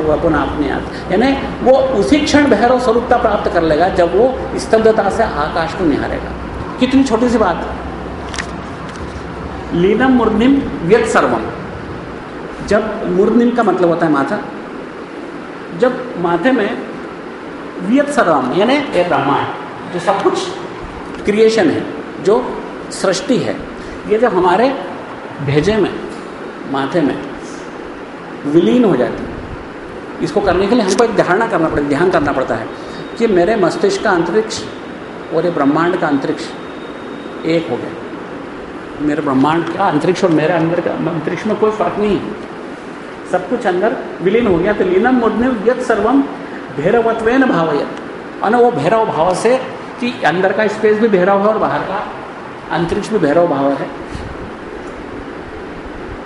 वपुनापनियात यानी वो उसी क्षण भैरव स्वरूपता प्राप्त कर लेगा जब वो स्तब्धता से आकाश को निहारेगा। कितनी छोटी सी बात। लीनम मूर्निम व्यत सर्वम। जब मूर्निम का मतलब होता है माथा, जब माथे में वियत सर्वम यानी एक ब्रह्मांड जो सब कुछ क्रिएशन है, जो सृष्टि है, ये जब हमारे भेजे में, माथे में विलीन हो जाती है, इसको करने के लिए हमको एक धारणा करना पड़ता ध्यान करना पड़ता है कि मेरे मस्तिष्क का अंतरिक्ष और ये ब्रह्मांड का अंतरिक्ष एक हो गया। मेरे ब्रह्मांड का अंतरिक्ष और मेरे अंदर का अंतरिक्ष में कोई फ़र्क नहीं है। सब कुछ अंदर विलीन हो गया। तो लीनम मुद्ने यद सर्वम भैरवत्वेन भावयत। और वो भैरव भाव से कि अंदर का स्पेस भी भैरव है और बाहर का अंतरिक्ष भी भैरव भाव है।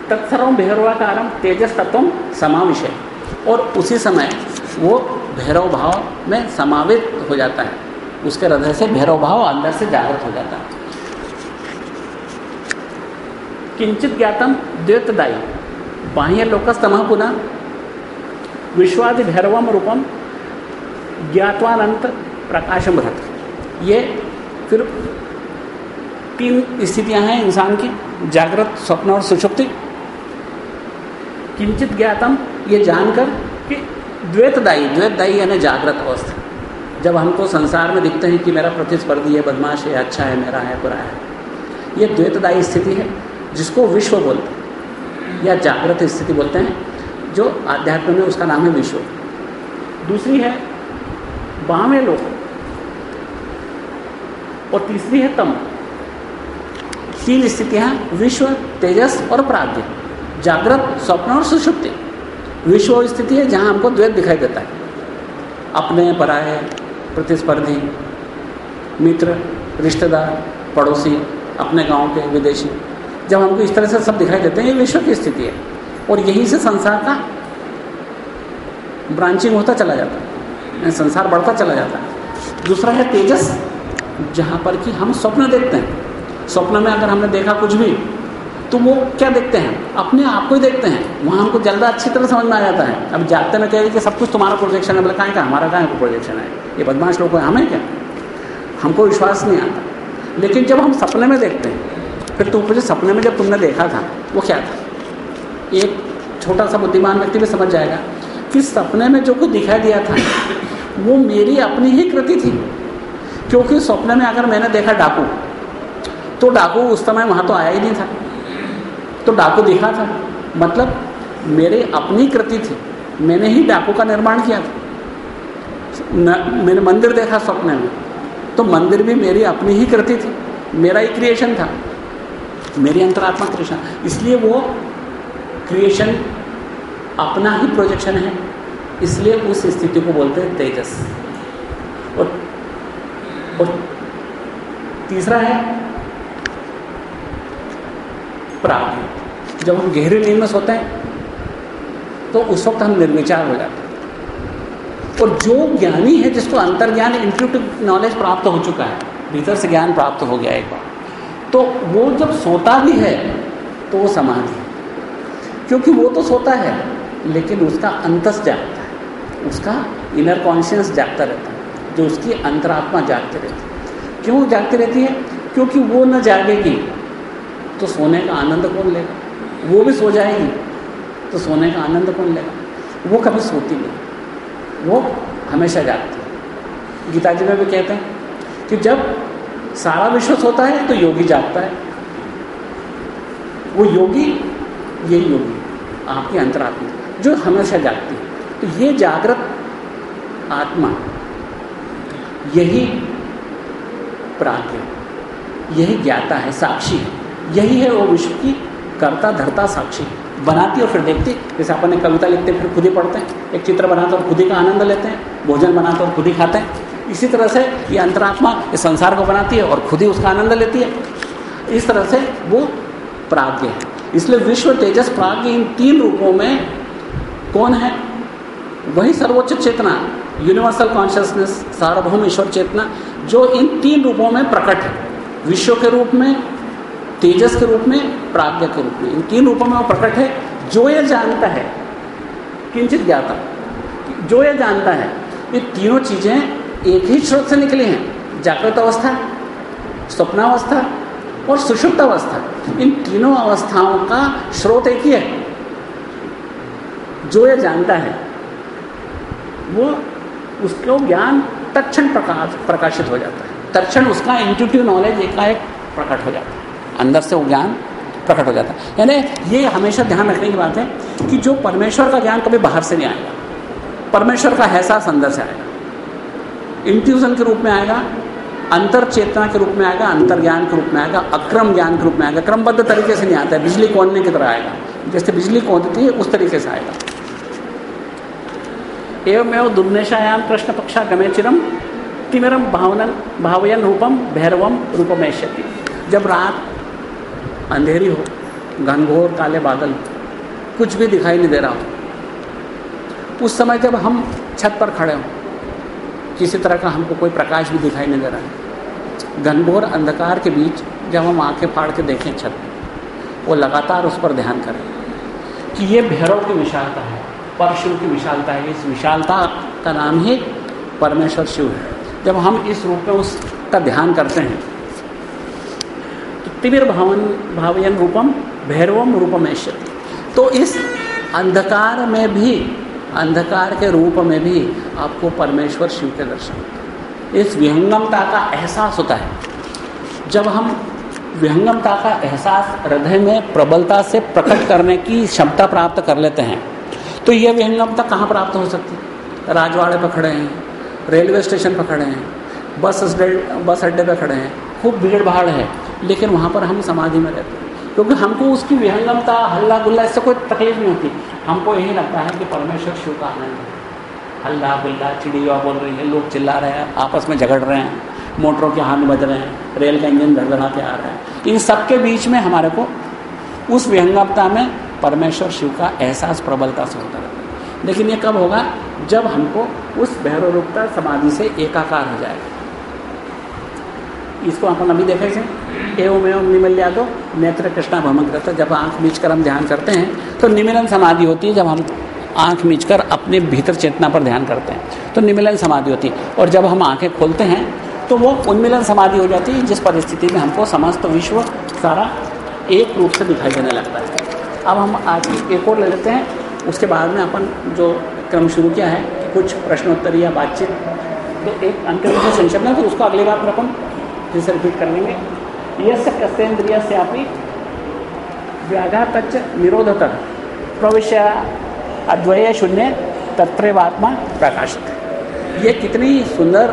तत्सर्व भैरवाकारम तेजस तत्व समावेश है और उसी समय वो भैरव भाव में समावित हो जाता है। उसके हृदय से भैरव भाव अंदर से जागृत हो जाता है। किंचित ज्ञातम द्वैतदायी। बाह्य लोकस्तम पुनः विश्वादि भैरवम रूपम ज्ञातवानंत प्रकाशम भरत ये फिर तीन स्थितियाँ हैं इंसान की, जागृत, स्वप्न और सुषुप्ति। किंचित ज्ञातम ये जानकर कि द्वैतदायी द्वैतदायी यानी जागृत अवस्था। जब हमको संसार में दिखते हैं कि मेरा प्रतिस्पर्धी है, बदमाश है अच्छा है, मेरा है, बुरा है। ये द्वैतदायी स्थिति है, जिसको विश्व बोलते हैं। या जागृत स्थिति बोलते हैं, जो आध्यात्म में उसका नाम है विश्व। दूसरी है बामे लोक। और तीसरी है तम। तीन स्थितियाँ विश्व, तेजस और प्राग्ञ। जागृत, स्वप्न और सुषुप्ति। विश्व स्थिति है जहाँ हमको द्वैत दिखाई देता है। अपने पराये, प्रतिस्पर्धी, मित्र, रिश्तेदार, पड़ोसी, अपने गाँव के विदेशी। जब हमको इस तरह से सब दिखाई देते हैं, ये विश्व की स्थिति है। और यहीं से संसार का ब्रांचिंग होता चला जाता है। संसार बढ़ता चला जाता है। दूसरा है तेजस, जहाँ पर कि हम स्वप्न देखते हैं। स्वप्न में अगर हमने देखा कुछ भी तो वो क्या देखते हैं? अपने आप को ही देखते हैं। वहाँ हमको जल्दा अच्छी तरह समझ में आ जाता है। अब जाते में कहेंगे कि सब कुछ तुम्हारा प्रोजेक्शन है बोले कहाँ का हमारा कहाँ प्रोजेक्शन है? ये बदमाश लोग हमें क्या? हमको विश्वास नहीं आता। लेकिन जब हम सपने में देखते हैं फिर तुम मुझे सपने में जब तुमने देखा था वो क्या था? एक छोटा सा बुद्धिमान व्यक्ति भी समझ जाएगा कि सपने में जो कुछ दिखाई दिया था वो मेरी अपनी ही कृति थी। क्योंकि सपने में अगर मैंने देखा डाकू तो डाकू उस समय वहाँ तो आया ही नहीं था। तो डाकू दिखा था मतलब मेरी अपनी कृति थी। मैंने ही डाकू का निर्माण किया था। न, मैंने मंदिर देखा सपने में तो मंदिर भी मेरी अपनी ही कृति थी। मेरा ही क्रिएशन था। मेरी अंतरात्मा क्रिएशन इसलिए वो क्रिएशन अपना ही प्रोजेक्शन है। इसलिए उस स्थिति को बोलते हैं तेजस। और, और तीसरा है प्राप्ति। जब हम गहरे नींद में सोते हैं तो उस वक्त हम निर्विचार हो जाते हैं। और जो ज्ञानी है जिसको अंतर्ज्ञान इंट्यूटिव नॉलेज प्राप्त हो चुका है भीतर से ज्ञान प्राप्त हो गया एक बार। तो वो जब सोता भी है तो वो समाधि है। क्योंकि वो तो सोता है, लेकिन उसका अंतस जागता है। उसका इनर कॉन्शियस जागता रहता है, जो उसकी अंतरात्मा जागती रहती है। क्यों जागती रहती है? क्योंकि वो न जागेगी तो सोने का आनंद कौन लेगा? वो भी सो जाएगी तो सोने का आनंद कौन लेगा? वो कभी सोती नहीं। वो हमेशा जागती है। गीता जी में भी कहते हैं कि जब सारा विश्व सोता है तो योगी जागता है। वो योगी, ये योगी, आपकी अंतरात्मा, जो हमेशा जागती है। तो ये जागृत आत्मा, यही प्राज्ञ, यही ज्ञाता है, साक्षी है। यही है वो विश्व की कर्ता, धरता, साक्षी। बनाती और फिर देखती, जैसे अपन एक कविता लिखते फिर खुद ही पढ़ते हैं। एक चित्र बनाते और खुद ही का आनंद लेते हैं, भोजन बनाते और खुद ही खाते हैं। इसी तरह से ये अंतरात्मा इस संसार को बनाती है और खुद ही उसका आनंद लेती है। इस तरह से वो प्राज्ञ है। इसलिए विश्व तेजस प्राज्ञ इन तीन रूपों में कौन है? वही सर्वोच्च चेतना यूनिवर्सल कॉन्शियसनेस सार्वभौम ईश्वर चेतना, जो इन तीन रूपों में प्रकट है। विश्व के रूप में, तेजस के रूप में प्राज्ञ के रूप में। इन तीन रूपों में वो प्रकट है। जो ये जानता है, किंचित ज्ञाता, जो ये जानता है, ये तीनों चीज़ें एक ही स्रोत से निकले हैं। जागृत अवस्था, स्वप्नावस्था और सुषुप्त अवस्था। इन तीनों अवस्थाओं का स्रोत एक ही है। जो ये जानता है, वो उसको ज्ञान तक्षण प्रकाश, प्रकाशित हो जाता है। तक्षण उसका इंट्यूटिव नॉलेज एकाएक प्रकट हो जाता है। अंदर से वो ज्ञान प्रकट हो जाता है। यानी ये हमेशा ध्यान रखने की बात है कि जो परमेश्वर का ज्ञान कभी बाहर से नहीं आएगा। परमेश्वर का एहसास अंदर से आएगा। इंट्यूजन के रूप में आएगा, अंतर चेतना के रूप में आएगा, अंतर ज्ञान के रूप में आएगा, अक्रम ज्ञान के रूप में आएगा। क्रमबद्ध तरीके से नहीं आता है, बिजली कौनने की तरह आएगा। जैसे बिजली कौनती है, उस तरीके से आएगा। एवं एवं दुर्नेशायाम कृष्ण पक्षा गमे चिरम, तिमिरम भावनन, भावयन रूपम, भैरवम रूपमेश्यति जब रात अंधेरी हो, घनघोर काले बादल, कुछ भी दिखाई नहीं दे रहा हो, उस समय जब हम छत पर खड़े हों किसी तरह का हमको कोई प्रकाश भी दिखाई नहीं दे रहा है। घनघोर अंधकार के बीच जब हम आँखें फाड़ के देखें छत वो लगातार उस पर ध्यान करें। कि ये भैरव की विशालता है, परशु की विशालता है, इस विशालता का नाम ही परमेश्वर शिव है। जब हम इस रूप में उसका ध्यान करते हैं तो तिमिर भावन, भावयन रूपम, भैरवम रूपम तो इस अंधकार में भी अंधकार के रूप में भी आपको परमेश्वर शिव के दर्शन इस विहंगमता का एहसास होता है। जब हम विहंगमता का एहसास हृदय में प्रबलता से प्रकट करने की क्षमता प्राप्त कर लेते हैं तो यह विहंगमता कहाँ प्राप्त हो सकती है? राजवाड़े पर खड़े हैं, रेलवे स्टेशन पर खड़े हैं, बस अड्डे बस अड्डे पर खड़े हैं। खूब भीड़ भाड़ है, लेकिन वहाँ पर हम समाधि में रहते हैं, क्योंकि हमको उसकी विहंगमता हल्ला गुल्ला इससे कोई तकलीफ़ नहीं होती। हमको यही लगता है कि परमेश्वर शिव का आनंद है। हल्ला गुल्ला चिड़िया बोल रही है, लोग चिल्ला रहे हैं, आपस में झगड़ रहे हैं, मोटरों के हाथ बज रहे हैं, रेल का इंजन धड़धड़ाते आ रहा है। इन सब के बीच में हमारे को उस विहंगमता में परमेश्वर शिव का एहसास, प्रबलता से होता रहता है। लेकिन ये कब होगा? जब हमको उस भैरव रूपता समाधि से एकाकार हो जाएगा। इसको अपन अभी देखे थे एवं एवं निमल्या तो नेत्र कृष्णा भ्रमग्रत जब आँख मीच कर हम ध्यान करते हैं तो निमिलन समाधि होती है जब हम आँख मीच कर अपने भीतर चेतना पर ध्यान करते हैं। तो निमिलन समाधि होती है। और जब हम आँखें खोलते हैं तो वो उन्मिलन समाधि हो जाती है, जिस परिस्थिति में हमको समस्त विश्व सारा एक रूप से दिखाई देने लगता है। अब हम आज की एक और ले लेते हैं। उसके बाद में अपन जो क्रम शुरू किया है कि कुछ प्रश्नोत्तर या बातचीत तो एक अंक संक्षेप है तो उसको अगली बार पर अपन फिर रिपीट कर लेंगे। आप व्याघात निरोधत। प्रविश्य अद्वय शून्य, तत्रेवात्मा प्रकाशित। ये कितनी सुंदर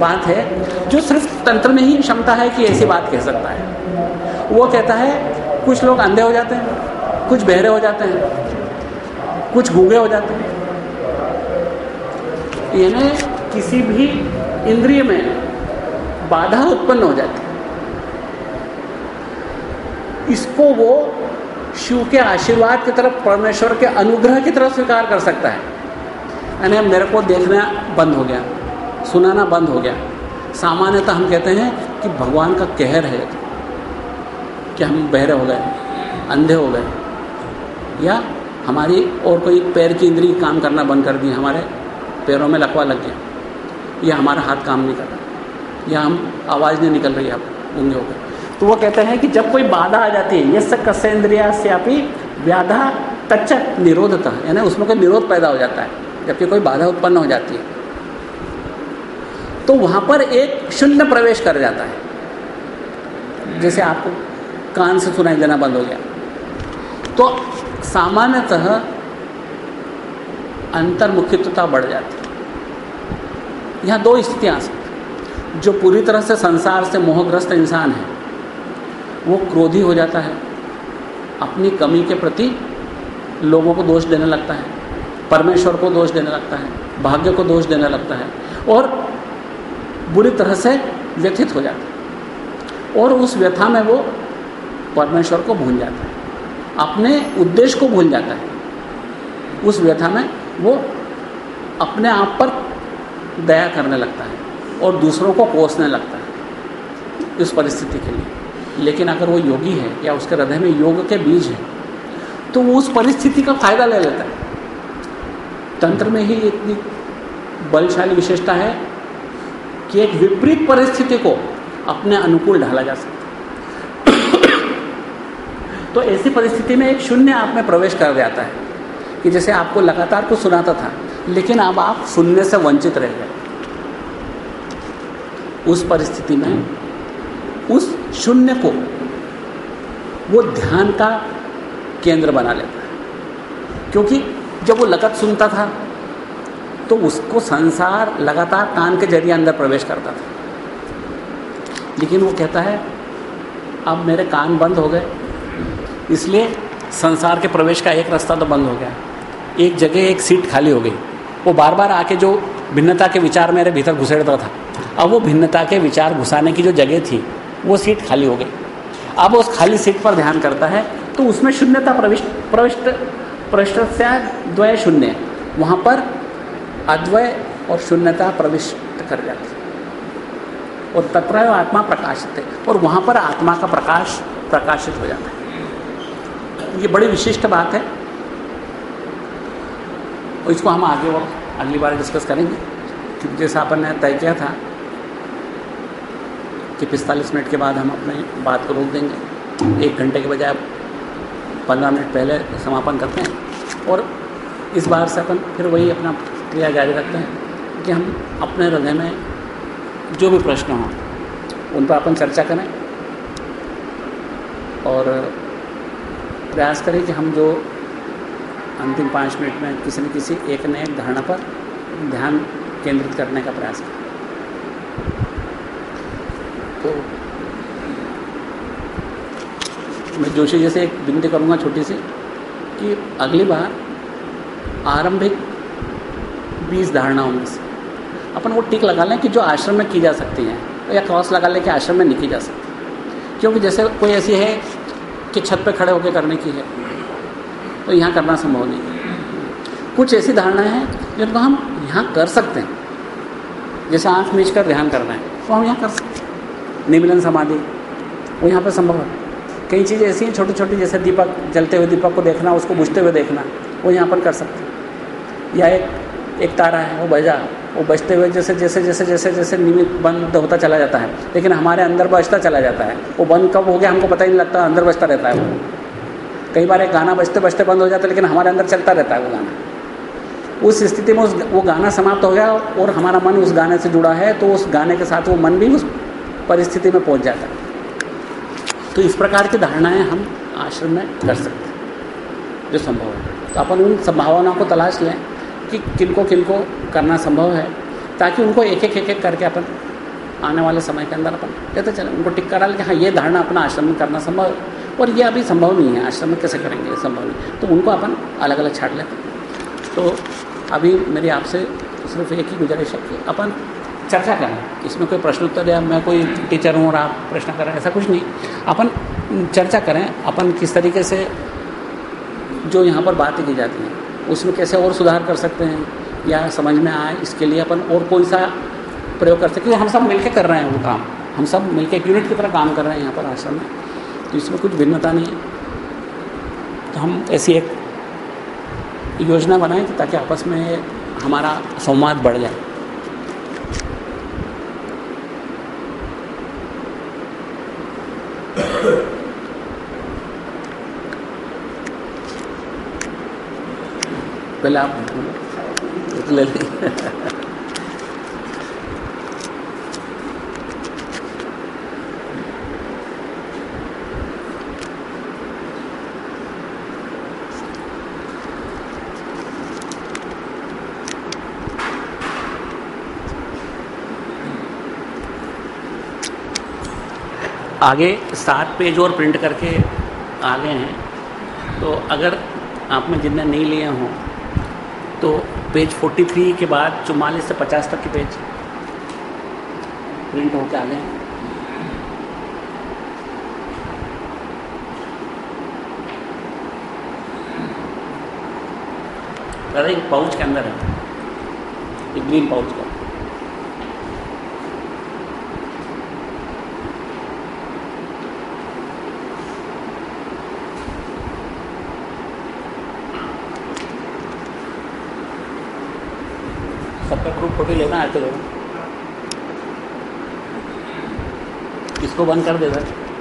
बात है, जो सिर्फ़ तंत्र में ही क्षमता है कि ऐसी बात कह सकता है। वो कहता है, कुछ लोग अंधे हो जाते हैं, कुछ बहरे हो जाते हैं, कुछ गूँगे हो जाते हैं। यानी किसी भी इंद्रिय में बाधा उत्पन्न हो जाती है। इसको वो शिव के आशीर्वाद की तरफ़, परमेश्वर के अनुग्रह की तरफ़ स्वीकार कर सकता है। यानी मेरे को देखना बंद हो गया, सुनाना बंद हो गया। सामान्यतः हम कहते हैं कि भगवान का कहर है। कि हम बहरे हो गए, अंधे हो गए, या हमारी और कोई पैर की इंद्री काम करना बंद कर दी हमारे पैरों में लकवा लग गया, या हमारा हाथ काम नहीं कर रहा, या हम आवाज़ नहीं निकल रही आप गूँगे हो गए। तो वो कहते हैं कि जब कोई बाधा आ जाती है यश कसेंद्रिया से व्याधा तच्च निरोधता। यानी उसमें कोई निरोध पैदा हो जाता है, जबकि कोई बाधा उत्पन्न हो जाती है। तो वहाँ पर एक शून्य प्रवेश कर जाता है। जैसे आपको कान से सुनाई देना बंद हो गया। तो सामान्यतः अंतर्मुखित्वता बढ़ जाती है। यहाँ दो स्थितियाँ जो पूरी तरह से संसार से मोहग्रस्त इंसान है वो क्रोधी हो जाता है। अपनी कमी के प्रति लोगों को दोष देने लगता है। परमेश्वर को दोष देने लगता है। भाग्य को दोष देने लगता है। और बुरी तरह से व्यथित हो जाता है। और उस व्यथा में वो परमेश्वर को भूल जाता है। अपने उद्देश्य को भूल जाता है। उस व्यथा में वो अपने आप पर दया करने लगता है और दूसरों को कोसने लगता है। इस परिस्थिति के लिए। लेकिन अगर वो योगी है या उसके हृदय में योग के बीज है तो वो उस परिस्थिति का फ़ायदा ले लेता है। तंत्र में ही इतनी बलशाली विशेषता है कि एक विपरीत परिस्थिति को अपने अनुकूल ढाला जा सकता तो ऐसी परिस्थिति में एक शून्य आप में प्रवेश कर जाता है कि जैसे आपको लगातार कुछ सुनाता था, लेकिन अब आप सुनने से वंचित रह गए। उस परिस्थिति में उस शून्य को वो ध्यान का केंद्र बना लेता है। क्योंकि जब वो लगत सुनता था तो उसको संसार लगातार कान के ज़रिए अंदर प्रवेश करता था। लेकिन वो कहता है, अब मेरे कान बंद हो गए। इसलिए संसार के प्रवेश का एक रास्ता तो बंद हो गया। एक जगह एक सीट खाली हो गई। वो बार बार आके जो भिन्नता के विचार मेरे भीतर घुसेड़ता था। अब वो भिन्नता के विचार घुसाने की जो जगह थी वो सीट खाली हो गई। अब उस खाली सीट पर ध्यान करता है तो उसमें शून्यता प्रविष्ट प्रविष्ट प्रविष्ट द्वय शून्य, वहाँ पर अद्वय और शून्यता प्रविष्ट कर जाती और तत्र आत्मा प्रकाशित है, और वहाँ पर आत्मा का प्रकाश प्रकाशित हो जाता है। ये बड़ी विशिष्ट बात है। और इसको हम आगे और अगली बार डिस्कस करेंगे, क्योंकि जैसा अपन ने तय किया था कि पिस्तालीस मिनट के बाद हम अपने बात को रोक देंगे। एक घंटे के बजाय पंद्रह मिनट पहले समापन करते हैं और इस बार से अपन फिर वही अपना क्रिया जारी रखते हैं कि हम अपने हृदय में जो भी प्रश्न हों, उन पर अपन चर्चा करें और प्रयास करें कि हम जो अंतिम पाँच मिनट में किसी न किसी एक न एक धारणा पर ध्यान केंद्रित करने का प्रयास करें। तो मैं जोशी जैसे एक विनती करूँगा छोटी सी कि अगली बार आरंभिक बीस धारणाओं में से अपन वो टिक लगा लें कि जो आश्रम में की जा सकती हैं या क्रॉस लगा लें कि आश्रम में नहीं की जा सकती। क्योंकि जैसे कोई ऐसी है कि छत पे खड़े होकर करने की है तो यहाँ करना संभव नहीं कुछ ऐसी धारणाएँ हैं जिनको हम यहाँ कर सकते हैं। जैसे आँख मीच कर ध्यान करना है तो हम यहाँ कर सकते हैं। निमिलन समाधि। वो यहाँ पर संभव है। कई चीज़ें ऐसी हैं छोटी छोटी जैसे दीपक, जलते हुए दीपक को देखना, उसको बुझते हुए देखना, वो यहाँ पर कर सकते हैं। या एक एक तारा है, वो बजा, वो बजते हुए जैसे जैसे जैसे जैसे जैसे निमित बंद होता चला जाता है, लेकिन हमारे अंदर बजता चला जाता है। वो बंद कब हो गया हमको पता ही नहीं लगता, अंदर बजता रहता है वो। कई बार एक गाना बजते बजते बंद हो जाता है, लेकिन हमारे अंदर चलता रहता है वो गाना। उस स्थिति में उस, वो गाना समाप्त हो गया और हमारा मन उस गाने से जुड़ा है तो उस गाने के साथ वो मन भी उस परिस्थिति में पहुँच जाता है। तो इस प्रकार की धारणाएँ हम आश्रम में कर सकते हैं, जो संभव है। तो अपन उन संभावनाओं को तलाश लें कि किनको किनको करना संभव है, ताकि उनको एक एक एक एक करके अपन आने वाले समय के अंदर अपन कहते चले, उनको टिक करा लें कि हाँ ये धारणा अपना आश्रम में करना संभव है, और ये अभी संभव नहीं है, आश्रम में कैसे करेंगे, ये संभव नहीं तो उनको अपन अलग अलग छाट लेते तो अभी मेरी आपसे सिर्फ़ एक ही गुजारिश है कि अपन चर्चा करें इसमें कोई प्रश्न उत्तर या मैं कोई टीचर हूँ और आप प्रश्न करें ऐसा कुछ नहीं। अपन चर्चा करें, अपन किस तरीके से जो यहाँ पर बातें की जाती हैं, उसमें कैसे और सुधार कर सकते हैं, या समझ में आए, इसके लिए अपन और कोई सा प्रयोग कर सकते हैं। हम सब मिलकर कर रहे हैं वो काम। हम सब मिलकर एक यूनिट की तरह काम कर रहे हैं यहाँ पर आश्रम में। तो इसमें कुछ भिन्नता नहीं है। तो हम ऐसी एक योजना बनाएँ ताकि आपस में हमारा संवाद बढ़ जाए। पहले आप ले। आगे सात पेज और प्रिंट करके आ गए हैं। तो अगर आपने जितने नहीं लिए हों तो पेज 43 के बाद चौवालीस से 50 तक के पेज प्रिंट होकर आ गए दादा एक पाउच के अंदर है। एक ग्रीन पाउच का सबका लेना है तो। इसको बंद कर दे सर